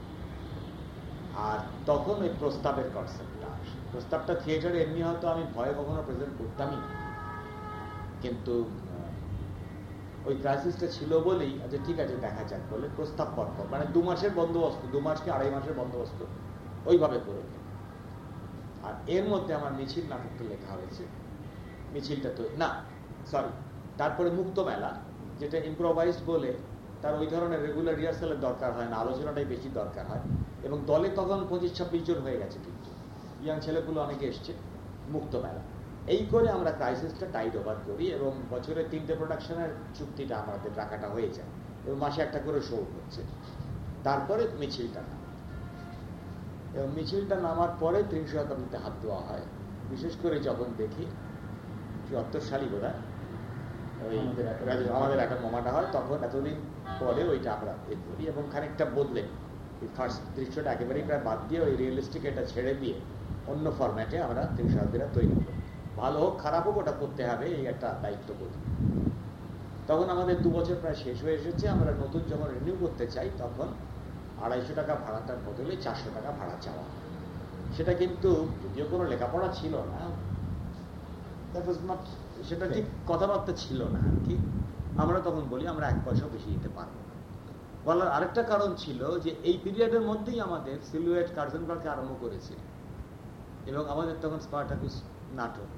আর তখন ওই প্রস্তাবের কনসেপ্টটা আসে। প্রস্তাবটা থিয়েটারে এমনি হয়তো আমি ভয়ে কখনো প্রেজেন্ট করতামই কিন্তু ওই ক্রাইসিসটা ছিল বলেই আচ্ছা ঠিক আছে, দেখা যাক, বলে প্রস্তাব পর মানে দু মাসের বন্দোবস্ত, দু মাস কি আড়াই মাসের বন্দোবস্ত, ওইভাবে করে আর এর মধ্যে আমার মিছিল নাটকটা লেখা হয়েছে। মিছিলটা তো, না সরি তারপরে মুক্ত মেলা, যেটা ইম্প্রোভাইজড বলে তার ওই ধরনের রেগুলার রিহার্সালের দরকার হয় না, আলোচনাটাই বেশি দরকার হয়। এবং দলে তখন পঁচিশ ছাব্বিশ জন হয়ে গেছে কিন্তু। ইয়াং ছেলেগুলো অনেকে এসছে মুক্ত মেলা। এই করে আমরা ক্রাইসিসটা টাইট ওভার করি এবং বছরের তিনটে প্রোডাকশনের চুক্তিটা আমাদের রাখাটা হয়ে যায় এবং মাসে একটা করে শো হচ্ছে। তারপরে মিছিলটা নাম। এবং মিছিলটা নামার পরে তিনশো শতাব্দীতে হাত দেওয়া হয়। বিশেষ করে যখন দেখি চুয়াত্তর সালই বোধ ওই আমাদের একটা মোমাটা হয় তখন এতদিন পরে ওইটা আমরা এ করি এবং খানিকটা বদলে ওই ফার্স্ট দৃশ্যটা একেবারেই প্রায় বাদ দিয়ে ওই রিয়েলিস্টিক এটা ছেড়ে দিয়ে অন্য ফরম্যাটে আমরা তিনশো শতাব্দীরা তৈরি করি ভালো হোক খারাপ হোক ওটা করতে হবে এই একটা দায়িত্ব করি তখন আমাদের দু বছর প্রায় শেষ হয়ে এসেছে আমরা নতুন যখন রিনিউ করতে চাই তখন আড়াইশো টাকা ভাড়াটার বদলে চারশো টাকা ভাড়া চাওয়া। সেটা কিন্তু যদিও কোনো লেখাপড়া ছিল না সেটা ঠিক কথাবার্তা ছিল না কি। আমরা তখন বলি আমরা এক পয়সা বেশি দিতে পারব বলার আরেকটা কারণ ছিল যে এই পিরিয়ডের মধ্যেই আমাদের সিলুয়েট কার্জনবার্গকে আরম্ভ করেছে। এবং আমাদের তখন স্পার্টাকুস নাটক।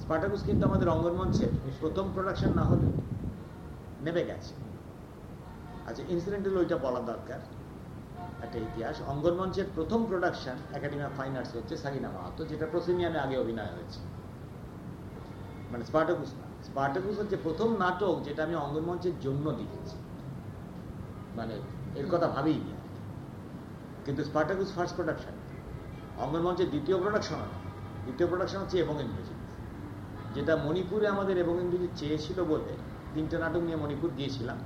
স্পার্টাকুস কিন্তু আমাদের অঙ্গনমঞ্চের প্রথম প্রোডাকশন না হলে নেমে গেছে। আচ্ছা ইনসিডেন্টাল ওইটা বলা দরকার। একটা ইতিহাস। অঙ্গনমঞ্চের প্রথম production academy of fine arts হচ্ছে সাকিনা মাহাতো যেটা প্রসিনিয়ামে আগে অভিনয় হয়েছে। মানে স্পার্টাকুস না। স্পার্টাকুস হচ্ছে প্রথম নাটক যেটা আমি অঙ্গনমঞ্চের জন্য লিখেছি মানে এর কথা ভাবেই কিন্তু স্পার্টাকুস ফার্স্ট প্রোডাকশন অঙ্গনমঞ্চের দ্বিতীয় প্রোডাকশন দ্বিতীয় প্রোডাকশন হচ্ছে এবং ইংরেজি যেটা মণিপুরে আমাদের এবং ইংরেজি চেয়েছিল বলে তিনটে নাটক নিয়ে মণিপুর গিয়েছিলাম।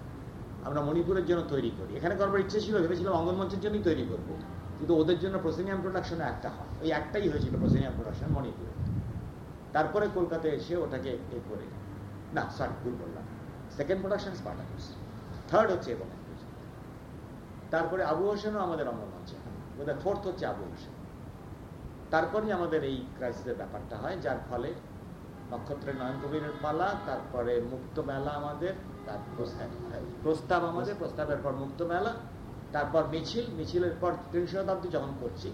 আমরা মণিপুরের জন্য তৈরি করি। এখানে করবার ইচ্ছে ছিল, ভেবেছিলাম অঙ্গনমঞ্চের জন্যই তৈরি করব। কিন্তু ওদের জন্য প্রসেনিয়াম প্রোডাকশনে একটা হয়। ওই একটাই হয়েছিল প্রসেনিয়াম প্রোডাকশন মণিপুরে। তারপরে কলকাতায় এসে ওটাকে এ করে না সরি ভুল বললাম। সেকেন্ড প্রোডাকশন স্পার্টাকুস থার্ড হচ্ছে এবং তারপরে আবু হোসেনও আমাদের অঙ্গমঞ্চে বোধহয় ফোর্থ হচ্ছে আবু হোসেন। তারপরেই আমাদের এই ক্রাইসিসের ব্যাপারটা হয়, যার ফলে নক্ষত্রের নয়ন কবিরের পালা, তারপরে মুক্ত মেলা আমাদের প্রস্তাব আমাদের, প্রস্তাবের পর মুক্ত মেলা, তারপর মিছিল, মিছিলের পর তিনশো শতাব্দী যখন করছি,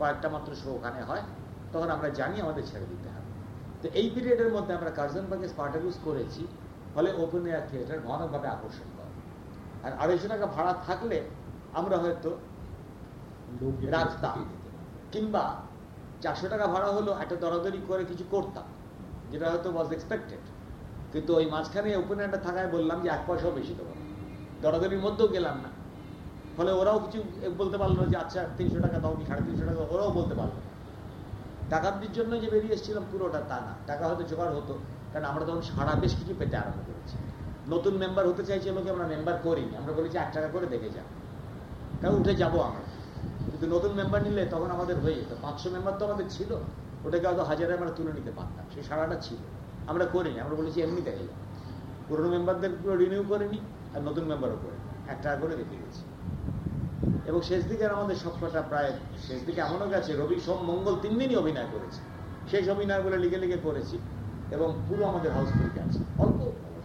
কয়েকটা মাত্র শো ওখানে হয়, তখন আমরা জানি আমাদের ছেড়ে দিতে হবে। তো এই পিরিয়ডের মধ্যে আমরা কার্জনবাগে স্পার্টাগুস করেছি, ফলে ওপেন এয়ার থিয়েটার ঘনভাবে আকর্ষণ করে। আর আড়াইশো টাকা ভাড়া থাকলে আমরা হয়তো রাখতাম কিংবা চারশো টাকা ভাড়া হলো একটা দরাদরি করে কিছু করতাম যেটা হয়তো ওয়াজ এক্সপেক্টেড কিন্তু ওই মাঝখানে ওপেন এয়ারটা থাকায় বললাম যে এক পয়সাও বেশি দেবো দরাদরির মধ্যেও গেলাম না। ফলে ওরাও কিছু বলতে পারল যে আচ্ছা তিনশো টাকা দাও কি সাড়ে তিনশো টাকা ওরাও বলতে পারল টাকার জন্য যে বেরিয়ে এসেছিলাম পুরোটা তা না। টাকা হয়তো জোগাড় হতো কারণ আমরা তখন সারা বেশ কিছু পেতে আরম্ভ করেছি। নতুন মেম্বার হতে চাইছে লোকে আমরা মেম্বার করিনি? আমরা বলেছি এক টাকা করে দেখে যান। কারণ উঠে যাব আমরা। কিন্তু নতুন মেম্বার নিলে তখন আমাদের হয়ে যেত। পাঁচশো মেম্বার তো আমাদের ছিল। ওটাকে হয়তো হাজারে আমরা তুলে নিতে পারতাম। সেই সারাটা ছিল। আমরা করিনি। আমরা বলেছি এমনি দেখে যান পুরোনো মেম্বারদের রিনিউ করিনি আর নতুন মেম্বারও করে এক টাকা করে রেখে গেছি। এবং শেষ দিকে আমাদের সবকটা প্রায় শেষ দিকে এমনও গেছে, রবি সোম মঙ্গল তিন দিনই অভিনয় করেছি। শেষ অভিনয়গুলো লিখে লিখে করেছি। এবং পুরো আমাদের হাউসফুল গেছে অল্প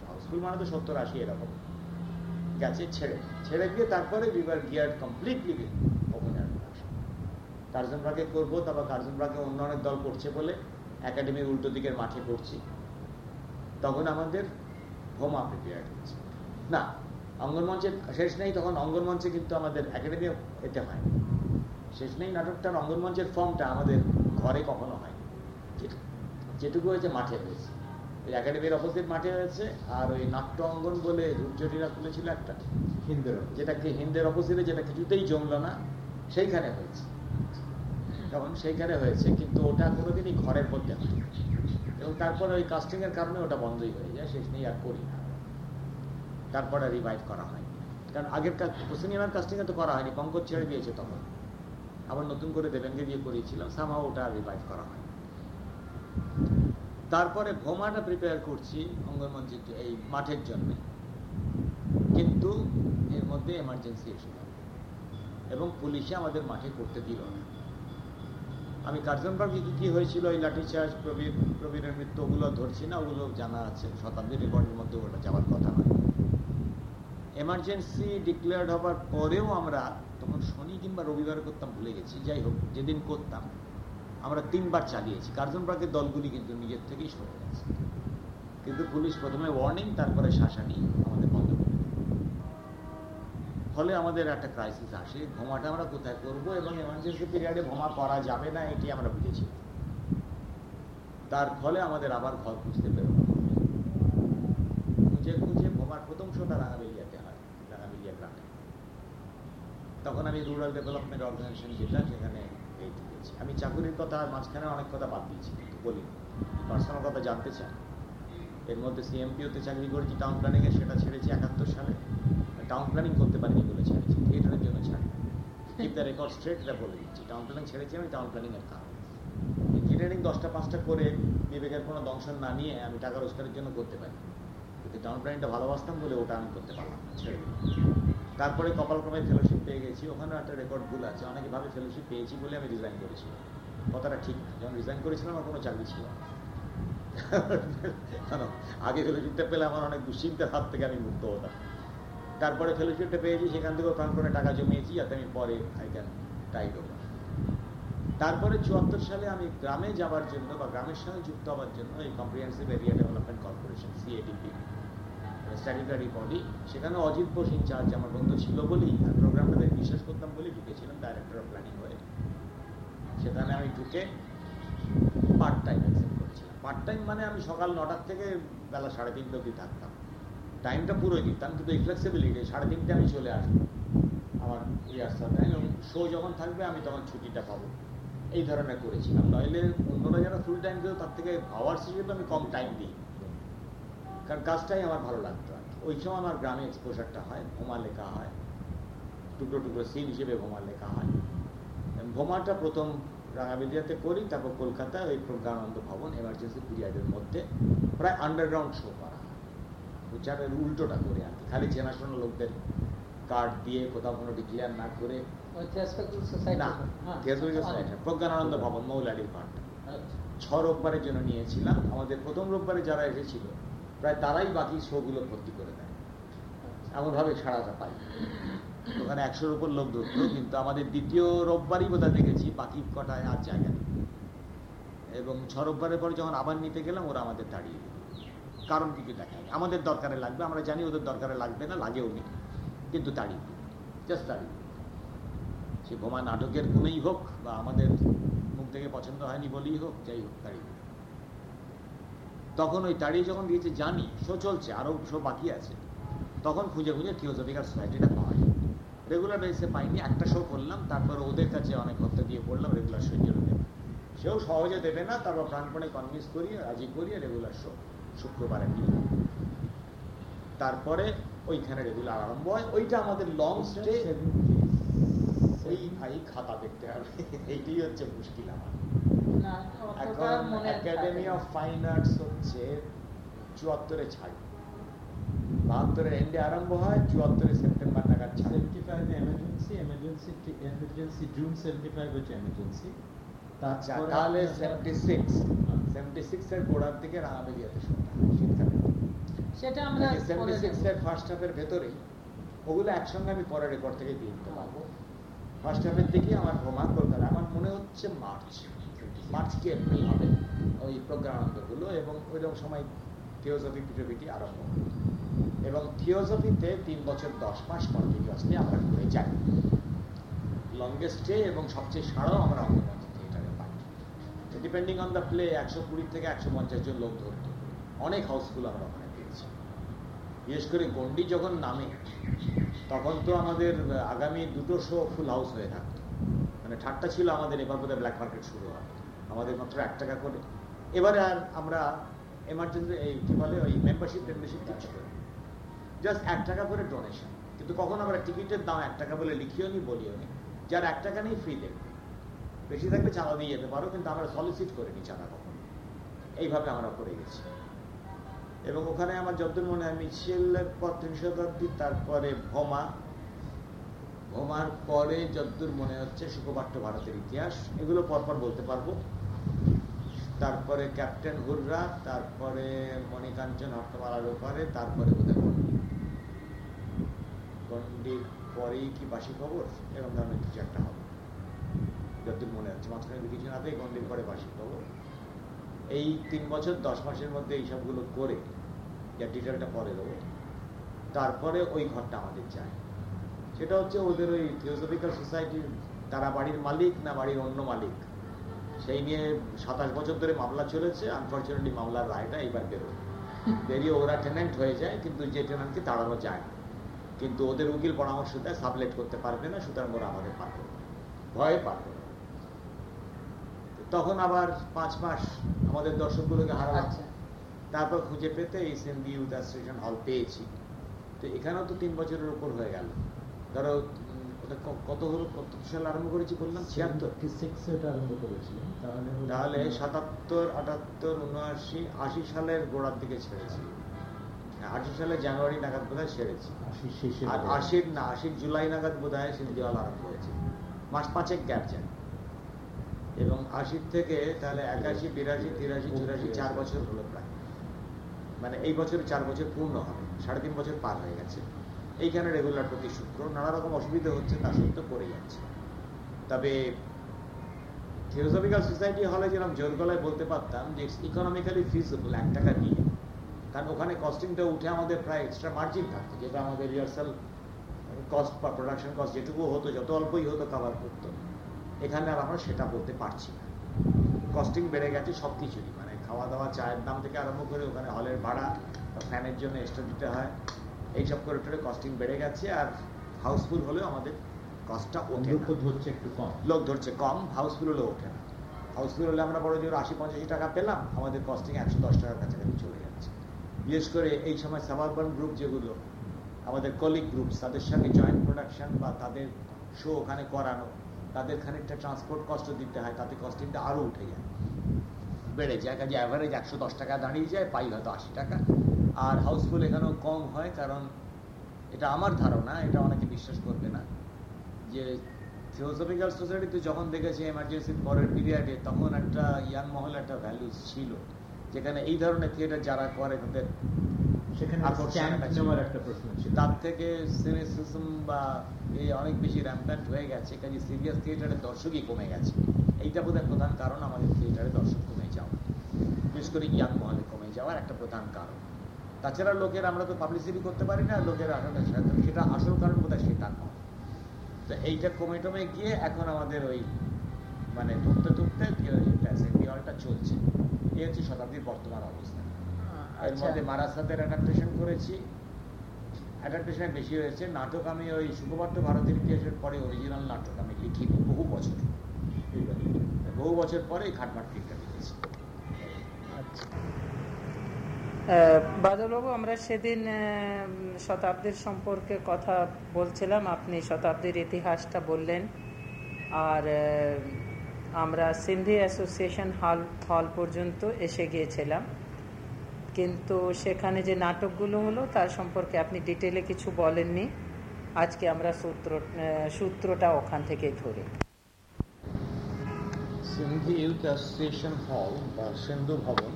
হাউসফুল মানে তো সত্তর আশি এরকম। গেছে, ছেড়ে। ছেড়ে দিয়ে তারপরে উইবার গিয়ার কমপ্লিটলি অভিনয় কার্জনব্রাকে করব তারপর কার্জনব্রাকে অন্য অনেক দল করছে বলে একাডেমির উল্টো দিকের মাঠে করছি তখন আমাদের হোমা প্রিপেয়ার হচ্ছে না, অঙ্গনমঞ্চে শেষ নেই, তখন অঙ্গনমঞ্চে কিন্তু আমাদের একাডেমি এতে হয় শেষ নেই নাটকটার অঙ্গনমঞ্চের ফর্মটা আমাদের ঘরে কখনো হয় যেটুকু হয়েছে মাঠে হয়েছে। ওই একাডেমির অপোজিট মাঠে হয়েছে আর ওই নাট্য অঙ্গন বলে রূপজটিরা খুলেছিল একটা। হিন্দের যেটাকে হিন্দের অপোজিটে যেটা কিছুতেই জমলো না সেইখানে হয়েছে। তখন সেইখানে হয়েছে কিন্তু ওটা কোনোদিনই ঘরের মধ্যে হয় এবং তারপরে ওই কাস্টিং এর কারণে ওটা বন্ধই হয়ে যায় শেষ নেই আর করি না। তারপরে রিভাইভ করা হয় কারণ আগের সিনেমার কাস্টিং এ তো করা হয়নি পঙ্কজ ছেড়ে দিয়েছে তখন। আবার নতুন করে দেবেনকে দিয়ে করিয়েছিলাম সামা ওটা রিভাইভ করা হয় তারপরে ভোমাটা প্রিপেয়ার করছি অঙ্গনমঞ্চের এই মাঠের জন্য। কিন্তু এর মধ্যে এমার্জেন্সি এসে গেল এবং পুলিশে আমাদের মাঠে করতে দিল না। আমি কার্জনবার্গে কি কি হয়েছিল ওই লাঠিচার্জ, প্রবীর, প্রবীরের মৃত্যু, ওগুলো ধরছি না, ওগুলো জানা আছে শতাব্দী রেকর্ডের মধ্যে ওটা যাওয়ার কথা নয়। এমার্জেন্সি ডিক্লেয়ার্ড হবার পরেও আমরা তখন শনি কিংবা রবিবার করতাম, ভুলে গেছি। যাই হোক, যেদিন করতাম আমরা তিনবার চালিয়েছি। কার্জনবার্গের দলগুলি কিন্তু নিজের থেকেই সরে গেছে। কিন্তু পুলিশ প্রথমে ওয়ার্নিং তারপরে শাসানি আমাদের বন্ধ করে ফলে আমাদের একটা ক্রাইসিস আসে ভোমাটা আমরা কোথায় করব এবং এমার্জেন্সি পিরিয়ডে ভোমা করা যাবে না, এটি আমরা বুঝেছি। তার ফলে আমাদের আবার ঘর খুঁজতে বেরোনো খুঁজে খুঁজে ভোমার প্রথম শোটা রাঙাবেলিয়াতে হয় রাঙাবেলিয়া গ্রামে। তখন আমি রুরাল ডেভেলপমেন্ট অর্গানাইজেশন যেটা, সেখানে দিয়েছি। আমি চাকুরির কথা মাঝখানে অনেক কথা বাদ দিয়েছি, কিন্তু বলি পার্সোনাল কথা জানতে চান এর মধ্যে সিএমপিওতে চাকরি করেছি টাউন প্ল্যানিংয়ে সেটা ছেড়েছি একাত্তর সালে। টাউন প্ল্যানিং করতে পারিনি বলে ছেড়েছি থিয়েটারের জন্য ছাড়ি কিপ দ্য রেকর্ড স্ট্রেট এটা বলে দিচ্ছি। টাউন প্ল্যানিং ছেড়েছি আমি টাউন প্ল্যানিং এর কারণ। ইঞ্জিনিয়ারিং দশটা পাঁচটা করে বিবেকের কোনো দংশন না নিয়ে আমি টাকা রোজগারের জন্য করতে পারি কিন্তু টাউন প্ল্যানিংটা ভালোবাসতাম বলে ওটা আমি করতে পারলাম না, ছেড়ে তারপরে কপালক্রমে ফেলোশিপ পেয়ে গেছি। ওখানেও একটা রেকর্ড ভুল আছে। অনেকে ভাবে ফেলোশিপ পেয়েছি বলে আমি রিজাইন করেছি। কথাটা ঠিক যখন রিজাইন করেছিলাম, আমার কোনো চাকরি ছিল আগে ফেলোশিপটা পেলে আমার অনেক দুশ্চিন্তার হাত থেকে আমি মুক্ত হতাম। তারপরে ফেলোশিপটা পেয়েছি, সেখান থেকেও প্রাণপণে টাকা জমিয়েছি, যাতে আমি পরে আই ক্যান টাইড ওভার তারপরে চুয়াত্তর সালে আমি গ্রামে যাওয়ার জন্য বা গ্রামের সঙ্গে যুক্ত হওয়ার জন্য এই comprehensive area development corporation CADP statutory body, সেখানে অজিত বোস ইনচার্জ আমার বন্ধু ছিল বলেই আমি প্রোগ্রামটাতে বিশ্বাস করতাম বলেই ঢুকেছিলাম ডাইরেক্টর অফ প্ল্যানিং হয়ে। সেখানে আমি ঢুকে পার্ট টাইম অ্যাকসেপ্ট করেছিলাম পার্ট টাইম মানে আমি সকাল নটার থেকে বেলা সাড়ে তিনটে অবধি থাকতাম। টাইমটা পুরোই দিতাম, কিন্তু এই ফ্লেক্সিবিলিটি সাড়ে তিনটে আমি চলে আসব আমার ইয়ার সাথে এবং শো যখন থাকবে, আমি তখন ছুটিটা পাবো। এই ধরনের করেছিলাম। নইলে অন্যরা যারা ফুল টাইম দিত তার থেকে আওয়ার্স হিসেবে আমি কম টাইম দিই। কারণ কাজটাই আমার ভালো লাগতো আর ওই সময় আমার গ্রামে এক্সপোজারটা হয় ভোমা লেখা হয় টুকরো টুকরো সিন হিসেবে ভোমা লেখা হয়। ভোমাটা প্রথম রাঙাবেলিয়াতে করি তারপর কলকাতায় ওই প্রজ্ঞানন্দ ভবন এমার্জেন্সি পিরিয়ডের মধ্যে প্রায় আন্ডারগ্রাউন্ড শো করা হয়। উচ্চারের উল্টোটা করে আর কি। খালি চেনাশোনা লোকদের কার্ড দিয়ে কোথাও কোনো ডিক্লেয়ার না করে। প্রজ্ঞানন্দ ভবন মৌলালির পার্ট ছ রোববারের জন্য নিয়েছিলাম। আমাদের প্রথম রোববারে যারা এসেছিল প্রায় তারাই বাকি শোগুলো ভর্তি করে দেয়। এমনভাবে ছাড়াটা পাই। ওখানে একশোর উপর লোক ধরতো, কিন্তু আমাদের দ্বিতীয় রোববারই বোধহয় দেখেছি বাকি কটায় আর জায়গা নেই। এবং ছ রোববারের পরে যখন আবার নিতে গেলাম, ওরা আমাদের দাঁড়িয়ে দিল। কারণ কিছু দেখায় আমাদের দরকারে লাগবে, আমরা জানি ওদের দরকারে লাগবে না, লাগেও নি কিন্তু দাঁড়িয়ে জাস্ট দাঁড়িয়ে সে বোমা নাটকের গুণেই হোক বা আমাদের মুখ থেকে পছন্দ হয়নি বলেই হোক, যাই হোক দাঁড়িয়ে তখন ওই দাঁড়িয়ে যখন দিয়েছে জানি শো চলছে আরও শো বাকি আছে তখন খুঁজে খুঁজে থিওসফিক্যাল সোসাইটিটা পাওয়া যায়। রেগুলার বেসে পাইনি একটা শো করলাম তারপর ওদের কাছে অনেক হত্যা দিয়ে পড়লাম রেগুলার শো জন্য দেবে সেও সহজে দেবে না তারপর প্রাণপণে কনভিন্স করিয়ে রাজি করিয়ে রেগুলার শো শুক্রবারে নিয়ে তারপরে ওইখানে রেগুলার আরম্ভ হয়। ওইটা আমাদের লং স্টে ওই ভাই খাতা দেখতে হবে এইটাই হচ্ছে মুশকিল আমার। এখন মনে একাডেমি থাকে অফ ফাইন আর্টস হচ্ছে চুয়াত্তরে ছাড়ি। এন্ডে আরম্ভ হয় চুয়াত্তরে সেপ্টেম্বর নাগাদ ছাড়ি। 75 emergency, emergency, emergency, June 75 হচ্ছে emergency. আচ্ছা তাহলে সেভেন্টি সিক্স। সেভেন্টি গোড়ার দিকে হয় শীতকালে সেটা আমরা সেভেন্টি ফার্স্ট হাফের ভেতরেই ওগুলো একসঙ্গে আমি পরে রেকর্ড থেকে দিয়ে দিতে পারব। ফার্স্ট হাফের দিকে আমার ভ্রমা কলকাতা। আমার মনে হচ্ছে মার্চ মার্চ কি এপ্রিল হবে ওই প্রোগ্রামগুলো এবং ওইরকম সময় থিওসফি পিটোপিটি আরম্ভ এবং থিওসফিতে তিন বছর দশ মাস কন্টিনিউয়াসলি আমরা ঘুরে যাই। লংগেস্ট স্টে এবং সবচেয়ে সারাও আমরা অঙ্গমঞ্চ থিয়েটারে পাই। ডিপেন্ডিং অন দ্য প্লে একশো কুড়ি থেকে একশো পঞ্চাশ জন লোক ধরতো অনেক হাউসফুল আমরা ওখানে পেয়েছি। বিশেষ করে গন্ডি যখন নামে তখন তো আমাদের আগামী দুটো শো ফুল হাউস হয়ে থাকতো। মানে ঠাট্টা ছিল আমাদের, এবার বোধহয় ব্ল্যাক মার্কেট শুরু হয় আমাদের মাত্র এক টাকা করে। এবারে আর আমরা এমার্জেন্সি এই কি বলে, ওই মেম্বারশিপ টেম্বারশিপ কিছু করি। জাস্ট এক টাকা করে ডোনেশন কিন্তু কখন আমরা টিকিটের দাম এক টাকা বলে লিখিও নি, বলিও নি। যার এক টাকা নেই ফ্রি দেবে। বেশি থাকলে চাঁদা দিয়ে যেতে পারো, কিন্তু আমরা সলিসিট করিনি চাঁদা কখনো। এইভাবে আমরা করে গেছি। এবং ওখানে আমার যতদূর মনে হয় মিছিলের পর তিন শতাব্দী তারপরে ভমা। ভমার পরে যতদূর মনে হচ্ছে সুখপাঠ্য ভারতের ইতিহাস। এগুলো পরপর বলতে পারব। তারপরে ক্যাপ্টেন হুররা, তারপরে মণিকাঞ্চন হট্টমালার ওপারে তারপরে বোধহয় গন্ডি। গন্ডির পরেই কি বাসি খবর? এরকম ধরনের কিছু একটা হবে। যতদূর মনে হচ্ছে, মাঝখানে কিছু না থাকে, গন্ডির পরে বাসি খবর। এই তিন বছর, দশ মাসের মধ্যে এই সবগুলো করে যার ডিটেলটা পরে দেবো, তারপরে ওই ঘরটা আমাদের যায় সেটা হচ্ছে ওদের ওই থিওসফিক্যাল সোসাইটির তারা বাড়ির মালিক না বাড়ির অন্য মালিক? সেই নিয়ে সাতাশ বছর ধরে মামলা চলেছে। আনফর্চুনেটলি মামলার রায়টা এইবার বেরোয় বেরিয়ে ওরা টেনেন্ট হয়ে যায় কিন্তু যে টেনেন্টকে তাড়ানো যায় না। কিন্তু ওদের উকিল পরামর্শ দেয় সাবলেট করতে পারবে না সুতরাং ওরা আমাদের পারবে ভয়ে পারবে তখন আবার পাঁচ মাস আমাদের দর্শকগুলোকে হারালাম। আচ্ছা। তারপর খুঁজে পেতে এই সেন্দি ইউথ অ্যাসোসিয়েশন হল পেয়েছি। তো এখানেও তো তিন বছরের উপর হয়ে গেল। ধরো ওটা কত হলো কত সাল আরম্ভ করেছি বললাম? ছিয়াত্তর। আরম্ভ করেছিলেন তাহলে সাতাত্তর আটাত্তর উনআশি আশি সালের গোড়ার দিকে ছেড়েছি। হ্যাঁ, আশি সালে জানুয়ারি নাগাদ বোধহয় ছেড়েছি। আশির আর আশির না আশির জুলাই নাগাদ বোধ হয় সিন্ধিওয়াল আরম্ভ হয়েছে। মাস পাঁচেক গ্যাপ যায়। এবং আশির থেকে তাহলে একাশি বিরাশি তিরাশি চুরাশি চার বছর হলো প্রায়। মানে এই বছর চার বছর পূর্ণ হবে। সাড়ে তিন বছর পার হয়ে গেছে। এইখানে রেগুলার প্রতি শুক্র, নানা রকম অসুবিধা হচ্ছে তা সত্ত্বেও করে যাচ্ছে। তবে থিওসফিক্যাল সোসাইটি হলে যেরকম জোর গলায় বলতে পারতাম যে ইকোনমিক্যালি ফিজিবল এক টাকা দিয়ে। কারণ ওখানে কস্টিংটা উঠে আমাদের প্রায় এক্সট্রা মার্জিন থাকতো, যেটা আমাদের রিহার্সাল কস্ট বা প্রোডাকশন কস্ট যেটুকু হতো, যত অল্পই হতো কভার করতো। এখানে আর আমরা সেটা বলতে পারছি না। কস্টিং বেড়ে গেছে সব কিছুরই মানে খাওয়া দাওয়া, চায়ের দাম থেকে আরম্ভ করে ওখানে হলের ভাড়া ফ্যানের জন্য এক্সট্রা দিতে হয়। এইসব করে টোরে কস্টিং বেড়ে গেছে আর হাউসফুল হলেও আমাদের কস্টটা ওঠে লোক ধরছে একটু কম। লোক ধরছে কম হাউসফুল হলে ওঠে না। হাউসফুল হলে আমরা বড় জোর আশি পঁচাশি টাকা পেলাম আমাদের কস্টিং একশো দশ টাকার কাছাকাছি চলে যাচ্ছে। বিশেষ করে এই সময় সাবারবান গ্রুপ যেগুলো আমাদের কলিগ গ্রুপ তাদের সঙ্গে জয়েন্ট প্রোডাকশন বা তাদের শো ওখানে করানো তাদের খানিকটা ট্রান্সপোর্ট কষ্ট দিতে হয় তাতে কস্টিংটা আরও উঠে যায়। বেড়ে যায় কাজে অ্যাভারেজ একশো দশ টাকা দাঁড়িয়ে যায় পাই হয়তো আশি টাকা। আর হাউসফুল এখানেও কম হয় কারণ এটা আমার ধারণা এটা অনেকে বিশ্বাস করবে না যে থিওসফিক্যাল সোসাইটিতে যখন দেখেছি এমার্জেন্সির পরের পিরিয়ডে তখন একটা ইয়াং মহল একটা ভ্যালু ছিল যেখানে এই ধরনের থিয়েটার যারা করে তাদের তার থেকে সিনেসিজম বা এই অনেক বেশি র্যাম্প্যান্ট হয়ে গেছে কাজে সিরিয়াস থিয়েটারের দর্শকই কমে গেছে। এইটা বোধহয় প্রধান কারণ আমাদের থিয়েটারে দর্শক কমে যাওয়া বিশেষ করে ইয়াং মহলে কমে যাওয়ার একটা প্রধান কারণ। তাছাড়া লোকের আমরা তো পাবলিসিটি করতে পারি না লোকের আসলে সেটা- আসল কারণ বোধহয় সেটা নয়। তো এইটা কমে টমে গিয়ে এখন আমাদের ওই মানে ধরতে ধরতে হলটা চলছে। এই হচ্ছে শতাব্দীর বর্তমান অবস্থা। এর আচ্ছা মধ্যে মারাসাতের অ্যাডাপ্টেশন করেছি। অ্যাডাপ্টেশন বেশি হয়েছে। নাটক আমি ওই সুখবর্ত ভারতের ইতিহাসের পরে অরিজিনাল নাটক আমি লিখিনি বহু বছর। বহু বছর পরে এই খাটমাট বাদলবাবু, আমরা সেদিন শতাব্দীর সম্পর্কে কথা বলছিলাম। আপনি শতাব্দীর ইতিহাসটা বললেন। আর আমরা সিন্ধি অ্যাসোসিয়েশন হল হল পর্যন্ত এসে গিয়েছিলাম। কিন্তু সেখানে যে নাটকগুলো হলো, তার সম্পর্কে আপনি ডিটেলে কিছু বলেননি। আজকে আমরা সূত্র সূত্রটা ওখান থেকেই ধরি। সিন্ধি ইউথ অ্যাসোসিয়েশন হল বা সিন্ধু ভবন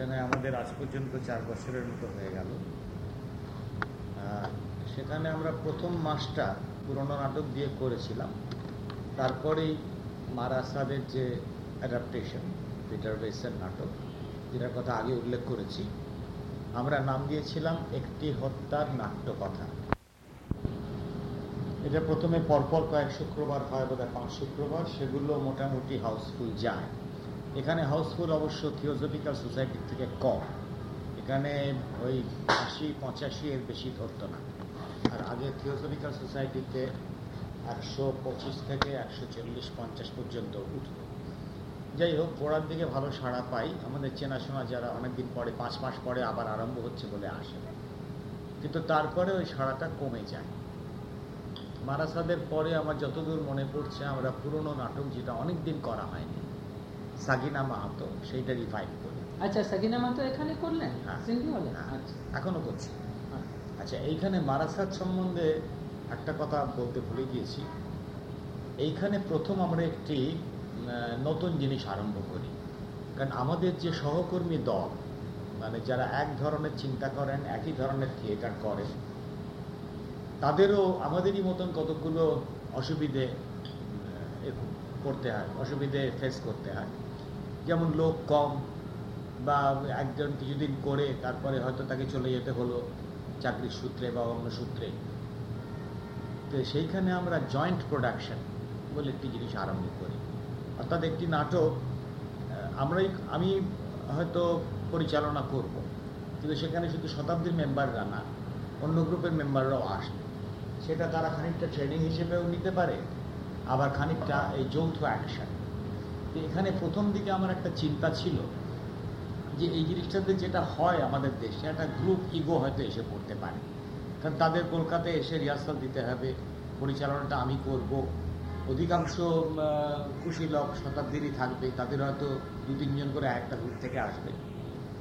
সেখানে আমাদের আজ পর্যন্ত চার বছরের মতো হয়ে গেল। সেখানে আমরা প্রথম মাসটা পুরনো নাটক দিয়ে করেছিলাম। তারপরেই মারাসাদের যে অ্যাডাপ্টেশন পিটার বেসের নাটক, যেটার কথা আগে উল্লেখ করেছি, আমরা নাম দিয়েছিলাম একটি হত্যার নাট্যকথা। এটা প্রথমে পরপর কয়েক শুক্রবার হয়, বোধহয় পাঁচ শুক্রবার, সেগুলো মোটামুটি হাউসফুল যায়। এখানে হাউসফুল অবশ্য থিওজফিক্যাল সোসাইটির থেকে কম এখানে ওই আশি, পঁচাশি এর বেশি ধরতো না। আর আগে থিওজফিক্যাল সোসাইটিতে একশো পঁচিশ থেকে একশো চল্লিশ, পঞ্চাশ পর্যন্ত উঠত। যাই হোক গোড়ার দিকে ভালো সাড়া পাই। আমাদের চেনাশোনা যারা অনেকদিন পরে, পাঁচ মাস পরে আবার আরম্ভ হচ্ছে বলে আসে কিন্তু তারপরে ওই সাড়াটা কমে যায়। মারাসাদের পরে আমার যতদূর মনে পড়ছে, আমরা পুরনো নাটক যেটা অনেক দিন করা হয়নি সাগিনা মাহাতো সেইটা রিভাইভ করি। আচ্ছা সাকিনা মা তো এখানে করলেন? হ্যাঁ। হ্যাঁ, আচ্ছা। এখনও করছি। হ্যাঁ। আচ্ছা এইখানে মারাসাদ সম্বন্ধে একটা কথা বলতে ভুলে গিয়েছি। এইখানে প্রথম আমরা একটি নতুন জিনিস আরম্ভ করি। কারণ আমাদের যে সহকর্মী দল মানে যারা এক ধরনের চিন্তা করেন একই ধরনের থিয়েটার করেন তাদেরও আমাদেরই মতন কতগুলো অসুবিধে করতে হয় অসুবিধে ফেস করতে হয়। যেমন লোক কম বা একজন কিছুদিন করে তারপরে হয়তো তাকে চলে যেতে হলো চাকরির সূত্রে বা অন্য সূত্রে। তো সেইখানে আমরা জয়েন্ট প্রোডাকশন বলে একটি জিনিস আরম্ভ করি। অর্থাৎ একটি নাটক আমরাই, আমি হয়তো পরিচালনা করব, কিন্তু সেখানে শুধু শতাব্দীর মেম্বাররা না, অন্য গ্রুপের মেম্বাররাও আসবে। সেটা তারা খানিকটা ট্রেনিং হিসেবেও নিতে পারে, আবার খানিকটা এই যৌথ অ্যাকশন এখানে প্রথম দিকে আমার একটা চিন্তা ছিল যে এই জিনিসটাতে যেটা হয় আমাদের দেশে, একটা গ্রুপ ইগো হয়তো এসে পড়তে পারে। কারণ তাদের কলকাতায় এসে রিহার্সাল দিতে হবে, পরিচালনাটা আমি করব। অধিকাংশ কুশীলক শতাব্দীরই থাকবে, তাদের হয়তো দু তিনজন করে একটা গ্রুপ থেকে আসবে।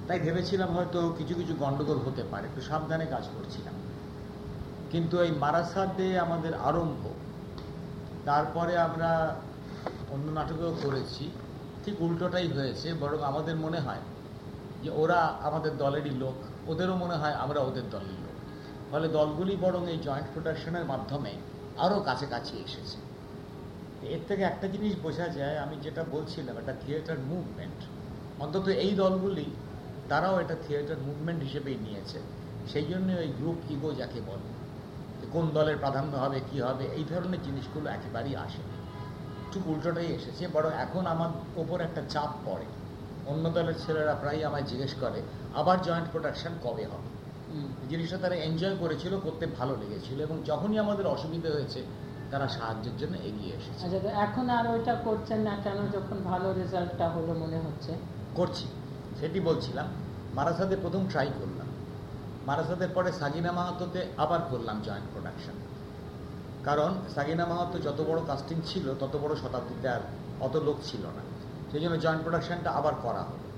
তাই ভেবেছিলাম হয়তো কিছু কিছু গন্ডগোল হতে পারে, একটু সাবধানে কাজ করছিলাম। কিন্তু এই মারাসাতে আমাদের আরম্ভ। তারপরে আমরা অন্য নাটকেও করেছি, ঠিক উল্টোটাই হয়েছে, বরং আমাদের মনে হয় যে ওরা আমাদের দলেরই লোক, ওদেরও মনে হয় আমরা ওদের দলের লোক। ফলে দলগুলি বরং এই জয়েন্ট প্রোডাকশনের মাধ্যমে আরও কাছাকাছি এসেছে। এর থেকে একটা জিনিস বোঝা যায়, আমি যেটা বলছিলাম, একটা থিয়েটার মুভমেন্ট অন্তত এই দলগুলি, তারাও এটা থিয়েটার মুভমেন্ট হিসেবেই নিয়েছে। সেই জন্য ওই গ্রুপ ইগো যাকে বলে কোন দলের প্রাধান্য হবে, কি হবে, এই ধরনের জিনিসগুলো একেবারেই আসে না। ঠিক উল্টোটাই এসেছে বরং এখন আমার ওপর একটা চাপ পড়ে। অন্য দলের ছেলেরা প্রায় আমায় জিজ্ঞেস করে আবার জয়েন্ট প্রোডাকশন কবে হবে? জিনিসটা তারা এনজয় করেছিল করতে ভালো লেগেছিল এবং যখনই আমাদের অসুবিধা হয়েছে তারা সাহায্যের জন্য এগিয়ে এসেছে। আচ্ছা এখন আর ওইটা করছেন না কেন? যখন ভালো রেজাল্টটা হলো মনে হচ্ছে? করছি সেটি বলছিলাম। মারাসাদে প্রথম ট্রাই করলাম। মারাসাদের পরে সাগিনা মাহাতোতে আবার করলাম জয়েন্ট প্রোডাকশন কারণ সাগিনা মাহাতো যত বড় কাস্টিং ছিল তত বড় শতাব্দীতে আর অত লোক ছিল না। সেই জন্য জয়েন্ট প্রোডাকশনটা আবার করা হলো।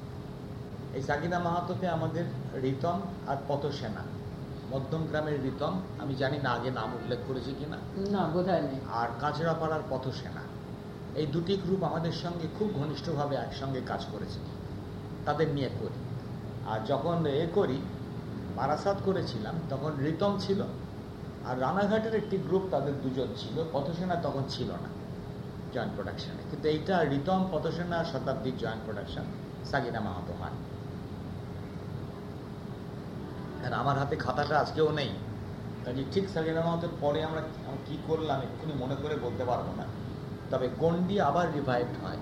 এই সাগিনা মাহাতোতে আমাদের রিতম আর পত সেনা মধ্যম গ্রামের রিতম। আমি জানি না আগে নাম উল্লেখ করেছি কিনা। না বোধহয় নেই। আর কাঁচড়াপাড়ার পথসেনা এই দুটি গ্রুপ আমাদের সঙ্গে খুব ঘনিষ্ঠভাবে একসঙ্গে কাজ করেছে। তাদের নিয়ে করি। আর যখন এ করি বারাসাত করেছিলাম তখন রিতম ছিল আর রানাঘাটের একটি গ্রুপ তাদের দুজন ছিল, পথসেনা তখন ছিল না জয়েন্ট প্রোডাকশনে কিন্তু এইটা রিতম, পথসেনা, শতাব্দীর জয়েন্ট প্রোডাকশন সাগিনা মাহাতো হয় আর আমার হাতে খাতাটা আজকেও নেই। কাজে ঠিক সাগিনা মাহাতোর পরে আমরা কি করলাম এক্ষুনি মনে করে বলতে পারব না। তবে গন্ডি আবার রিভাইভড হয়।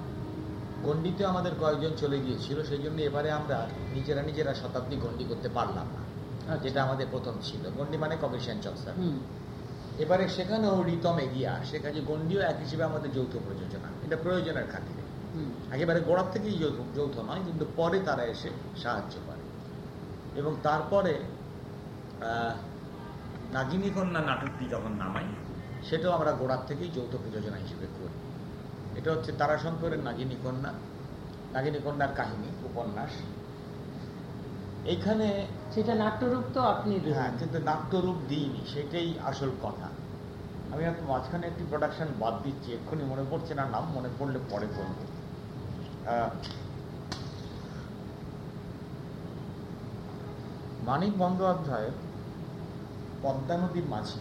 গন্ডিতে আমাদের কয়েকজন চলে গিয়েছিল, সেই জন্য এবারে আমরা নিজেরা নিজেরা শতাব্দী গন্ডি করতে পারলাম না। যেটা আমাদের প্রথম ছিল। গন্ডি মানে কমিশন চকসার এবারে সেখানেও রিতম এগিয়ে আসে কাজে গন্ডিও এক হিসেবে আমাদের যৌথ প্রযোজনা এটা প্রয়োজনের খাতিরে। হুম। একেবারে গোড়ার থেকেই যৌথ নয় কিন্তু পরে তারা এসে সাহায্য করে। এবং তারপরে নাগিনী কন্যা নাটকটি যখন নামাই সেটাও আমরা গোড়ার থেকেই যৌথ প্রযোজনা হিসেবে করি। এটা হচ্ছে তারাশঙ্করের নাগিনী কন্যা নাগিনী কন্যার কাহিনী উপন্যাস। এইখানে সেটা নাট্যরূপ তো আপনি হ্যাঁ কিন্তু নাট্যরূপ দিইনি সেটাই আসল কথা। আমি একটু মাঝখানে একটি প্রোডাকশন বাদ দিচ্ছি এক্ষুনি মনে পড়ছে না নাম মনে পড়লে পরে বলব। মানিক বন্দ্যোপাধ্যায়ের পদ্মা নদীর মাঝি।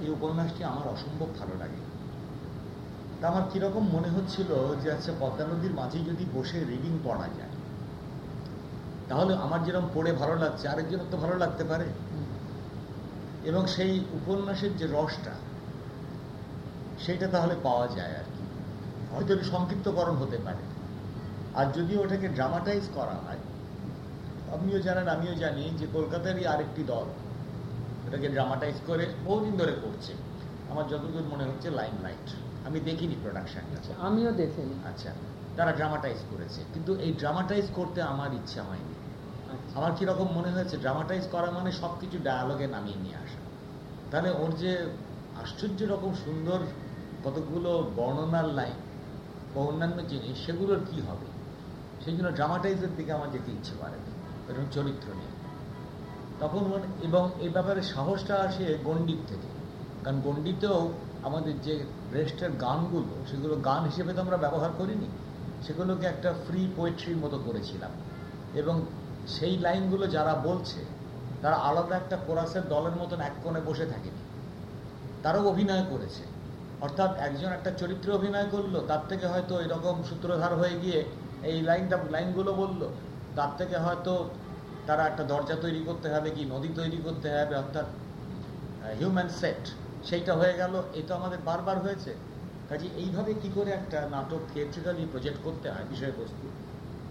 এই উপন্যাসটি আমার অসম্ভব ভালো লাগে। তা আমার কীরকম মনে হচ্ছিল যে আচ্ছা পদ্মা নদীর মাঝে যদি বসে রিডিং পড়া যায়। তাহলে আমার যেরকম পড়ে ভালো লাগছে আরেকজনের তো ভালো লাগতে পারে। এবং সেই উপন্যাসের যে রসটা সেটা তাহলে পাওয়া যায় আর কি। হয়তো সংক্ষিপ্তকরণ হতে পারে। আর যদি ওটাকে ড্রামাটাইজ করা হয় আপনিও জানেন আমিও জানি যে কলকাতারই আরেকটি দল ওটাকে ড্রামাটাইজ করে বহুদিন ধরে করছে। আমার যতদূর মনে হচ্ছে লাইম লাইট আমি দেখিনি প্রোডাকশনটা আচ্ছা আমিও দেখিনি। আচ্ছা তারা ড্রামাটাইজ করেছে। কিন্তু এই ড্রামাটাইজ করতে আমার ইচ্ছা হয়নি। আমার কীরকম মনে হয়েছে ড্রামাটাইজ করা মানে সব কিছু ডায়ালগে নামিয়ে নিয়ে আসা। তাহলে ওর যে আশ্চর্য রকম সুন্দর কতগুলো বর্ণনার লাইন বা অন্যান্য জিনিস, সেগুলোর কি হবে? সেই জন্য ড্রামাটাইজের দিকে আমার যেতে ইচ্ছে করে এরকম চরিত্র নিয়ে। তখন এবং এই ব্যাপারে সাহসটা আসে গণ্ডিত থেকে। কারণ গণ্ডিতেও আমাদের যে রেস্টের গানগুলো, সেগুলো গান হিসেবে তো আমরা ব্যবহার করিনি, সেগুলোকে একটা ফ্রি পোয়েট্রির মতো করেছিলাম। এবং সেই লাইনগুলো যারা বলছে, তারা আলাদা একটা কোরাসের দলের মতন এক কোণে বসে থাকেনি। তারাও অভিনয় করেছে। অর্থাৎ একজন একটা চরিত্রে অভিনয় করল, তার থেকে হয়তো এরকম সূত্রধার হয়ে গিয়ে এই লাইনটা, লাইনগুলো বলল, তার থেকে হয়তো তারা একটা দরজা তৈরি করতে হবে কি, নদী তৈরি করতে হবে, অর্থাৎ হিউম্যান সেট সেইটা হয়ে গেল। এ তো আমাদের বারবার হয়েছে। কাজে এইভাবে কি করে একটা নাটক থিয়েট্রিক্যালি প্রজেক্ট করতে হয় বিষয়বস্তু?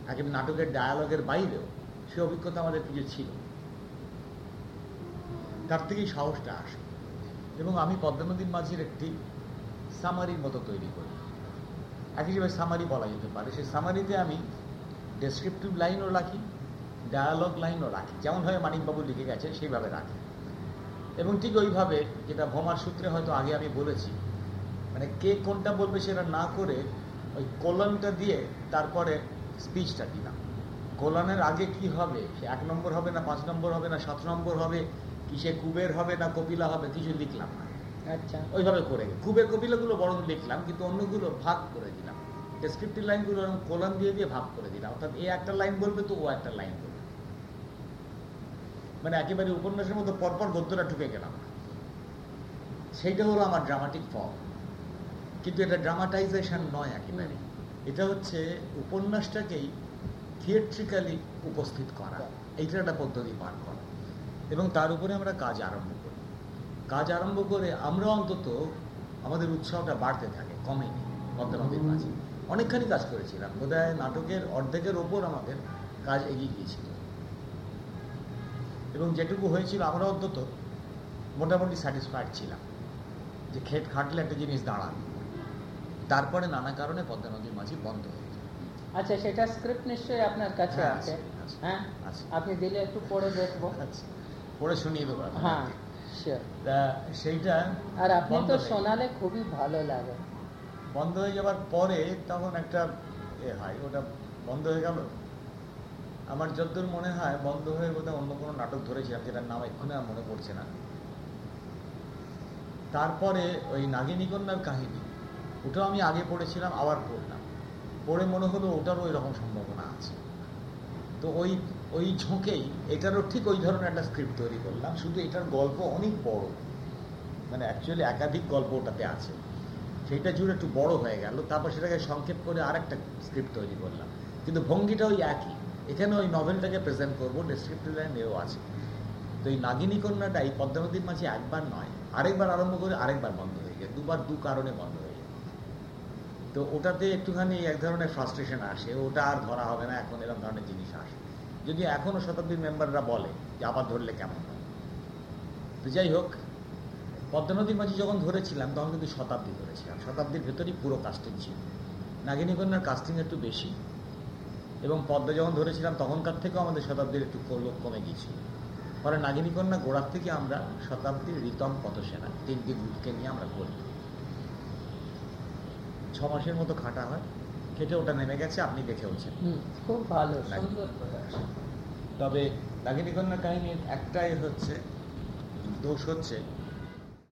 একেবারে নাটকের ডায়ালগের বাইরেও। সে অভিজ্ঞতা আমাদের কিছু ছিল। তার থেকেই সাহসটা আসে। এবং আমি পদ্মা নদীর মাঝির একটি সামারির মতো তৈরি করি। এক হিসেবে সামারি বলা যেতে পারে। সেই সামারিতে আমি ডেসক্রিপটিভ লাইনও রাখি ডায়ালগ লাইনও রাখি। যেমনভাবে মানিকবাবু লিখে গেছে সেইভাবে রাখি। এবং ঠিক ওইভাবে যেটা ভমার সূত্রে হয়তো আগে আমি বলেছি মানে কে কোনটা বলবে সেটা না করে ওই কোলনটা দিয়ে তারপরে স্পিচটা দিলাম। কোলনের আগে কি হবে? সে এক নম্বর হবে না পাঁচ নম্বর হবে না সাত নম্বর হবে? কি সে কুবের হবে না কপিলা হবে? কিছু লিখলাম না। আচ্ছা। ওইভাবে করে কুবের কপিলাগুলো বরং লিখলাম কিন্তু অন্যগুলো ভাগ করে দিলাম। ডেসক্রিপটিভ লাইনগুলো কোলন দিয়ে দিয়ে ভাগ করে দিলাম। অর্থাৎ এ একটা লাইন বলবে তো ও একটা লাইন বলবে। মানে একেবারে উপন্যাসের মতো পরপর গদ্যটা ঢুকে গেলাম। সেইটা হলো আমার ড্রামাটিক ফর্ম কিন্তু এটা ড্রামাটাইজেশন নয় একেবারে। এটা হচ্ছে উপন্যাসটাকেই থিয়েট্রিক্যালি উপস্থিত করা। এইটা একটা পদ্ধতি পার করা। এবং তার উপরে আমরা কাজ আরম্ভ করি। কাজ আরম্ভ করে আমরা অন্তত আমাদের উৎসাহটা বাড়তে থাকে কমেনি পদ্মানদীর মাঝে অনেকখানি কাজ করেছিলাম। বোধহয় নাটকের অর্ধেকের ওপর আমাদের কাজ এগিয়ে গিয়েছিল। এবং যেটুকু হয়েছিল আমরা অন্তত মোটামুটি স্যাটিসফাইড ছিলাম যে খেট খাটলে একটা জিনিস দাঁড়ান তারপরে নানা কারণে পদ্মা নদীর মাঝি বন্ধ হয়ে আচ্ছা সেটা স্ক্রিপ্ট নিশ্চয়ই আপনার কাছে হ্যাঁ, আছে। হ্যাঁ। আপনি দিলে একটু পড়ে দেখব। আচ্ছা পড়ে শুনিয়ে দেবো হ্যাঁ সেইটা আর আপনি তো শোনালে খুবই ভালো লাগে। বন্ধ হয়ে যাওয়ার পরে তখন একটা এ হয় ওটা বন্ধ হয়ে গেল। আমার যতদূর মনে হয় বন্ধ হয়ে বোধহয় অন্য কোনো নাটক ধরেছিলাম যেটার নাম এক্ষুনি আর মনে পড়ছে না। তারপরে ওই নাগিনী কন্যার কাহিনী ওটাও আমি আগে পড়েছিলাম আবার পড়লাম। পড়ে মনে হলো ওটারও এরকম সম্ভাবনা আছে। তো ওই ওই ঝোঁকেই, এটারও ঠিক ওই ধরনের একটা স্ক্রিপ্ট তৈরি করলাম, শুধু এটার গল্প অনেক বড়। মানে অ্যাকচুয়ালি একাধিক গল্প ওটাতে আছে। সেটা জুড়ে একটু বড় হয়ে গেল, তারপর সেটাকে সংক্ষেপ করে আরেকটা স্ক্রিপ্ট তৈরি করলাম। কিন্তু ভঙ্গিটা ওই একই। এখানে ওই নভেলটাকে প্রেজেন্ট করব ডেসক্রিপটিভ লাইন এও আছে। তো এই নাগিনী কন্যাটা এই পদ্মা নদীর মাঝে একবার নয়, আরেকবার আরম্ভ করে আরেকবার বন্ধ হয়ে যায় দুবার দু কারণে বন্ধ তো ওটাতে একটুখানি এক ধরনের ফ্রাস্ট্রেশন আসে, ওটা আর ধরা হবে না, এখন এরকম ধরনের জিনিস আসে। যদি এখনও শতাব্দীর মেম্বাররা বলে যে আবার ধরলে কেমন হয়? তো যাই হোক, পদ্মা নদীর মাঝি যখন ধরেছিলাম, তখন কিন্তু শতাব্দী ধরেছিলাম। শতাব্দীর ভেতরেই পুরো কাস্টিং ছিল। নাগিনী কন্যার কাস্টিং একটু বেশি। এবং পদ্মা যখন ধরেছিলাম, তখনকার থেকেও আমাদের শতাব্দীর একটু লোক কমে গিয়েছিল। পরে নাগিনী কন্যা গোড়ার থেকে আমরা শতাব্দীর রিতম কত সেনা তিনটি গ্রুপকে নিয়ে আমরা করি ছ মাসের মতো খাটা হয় খেটে ওটা নেমে গেছে আপনি দেখেওছেন খুব ভালো তবে নাগিনী কন্যার কাহিনীর একটাই হচ্ছে দোষ হচ্ছে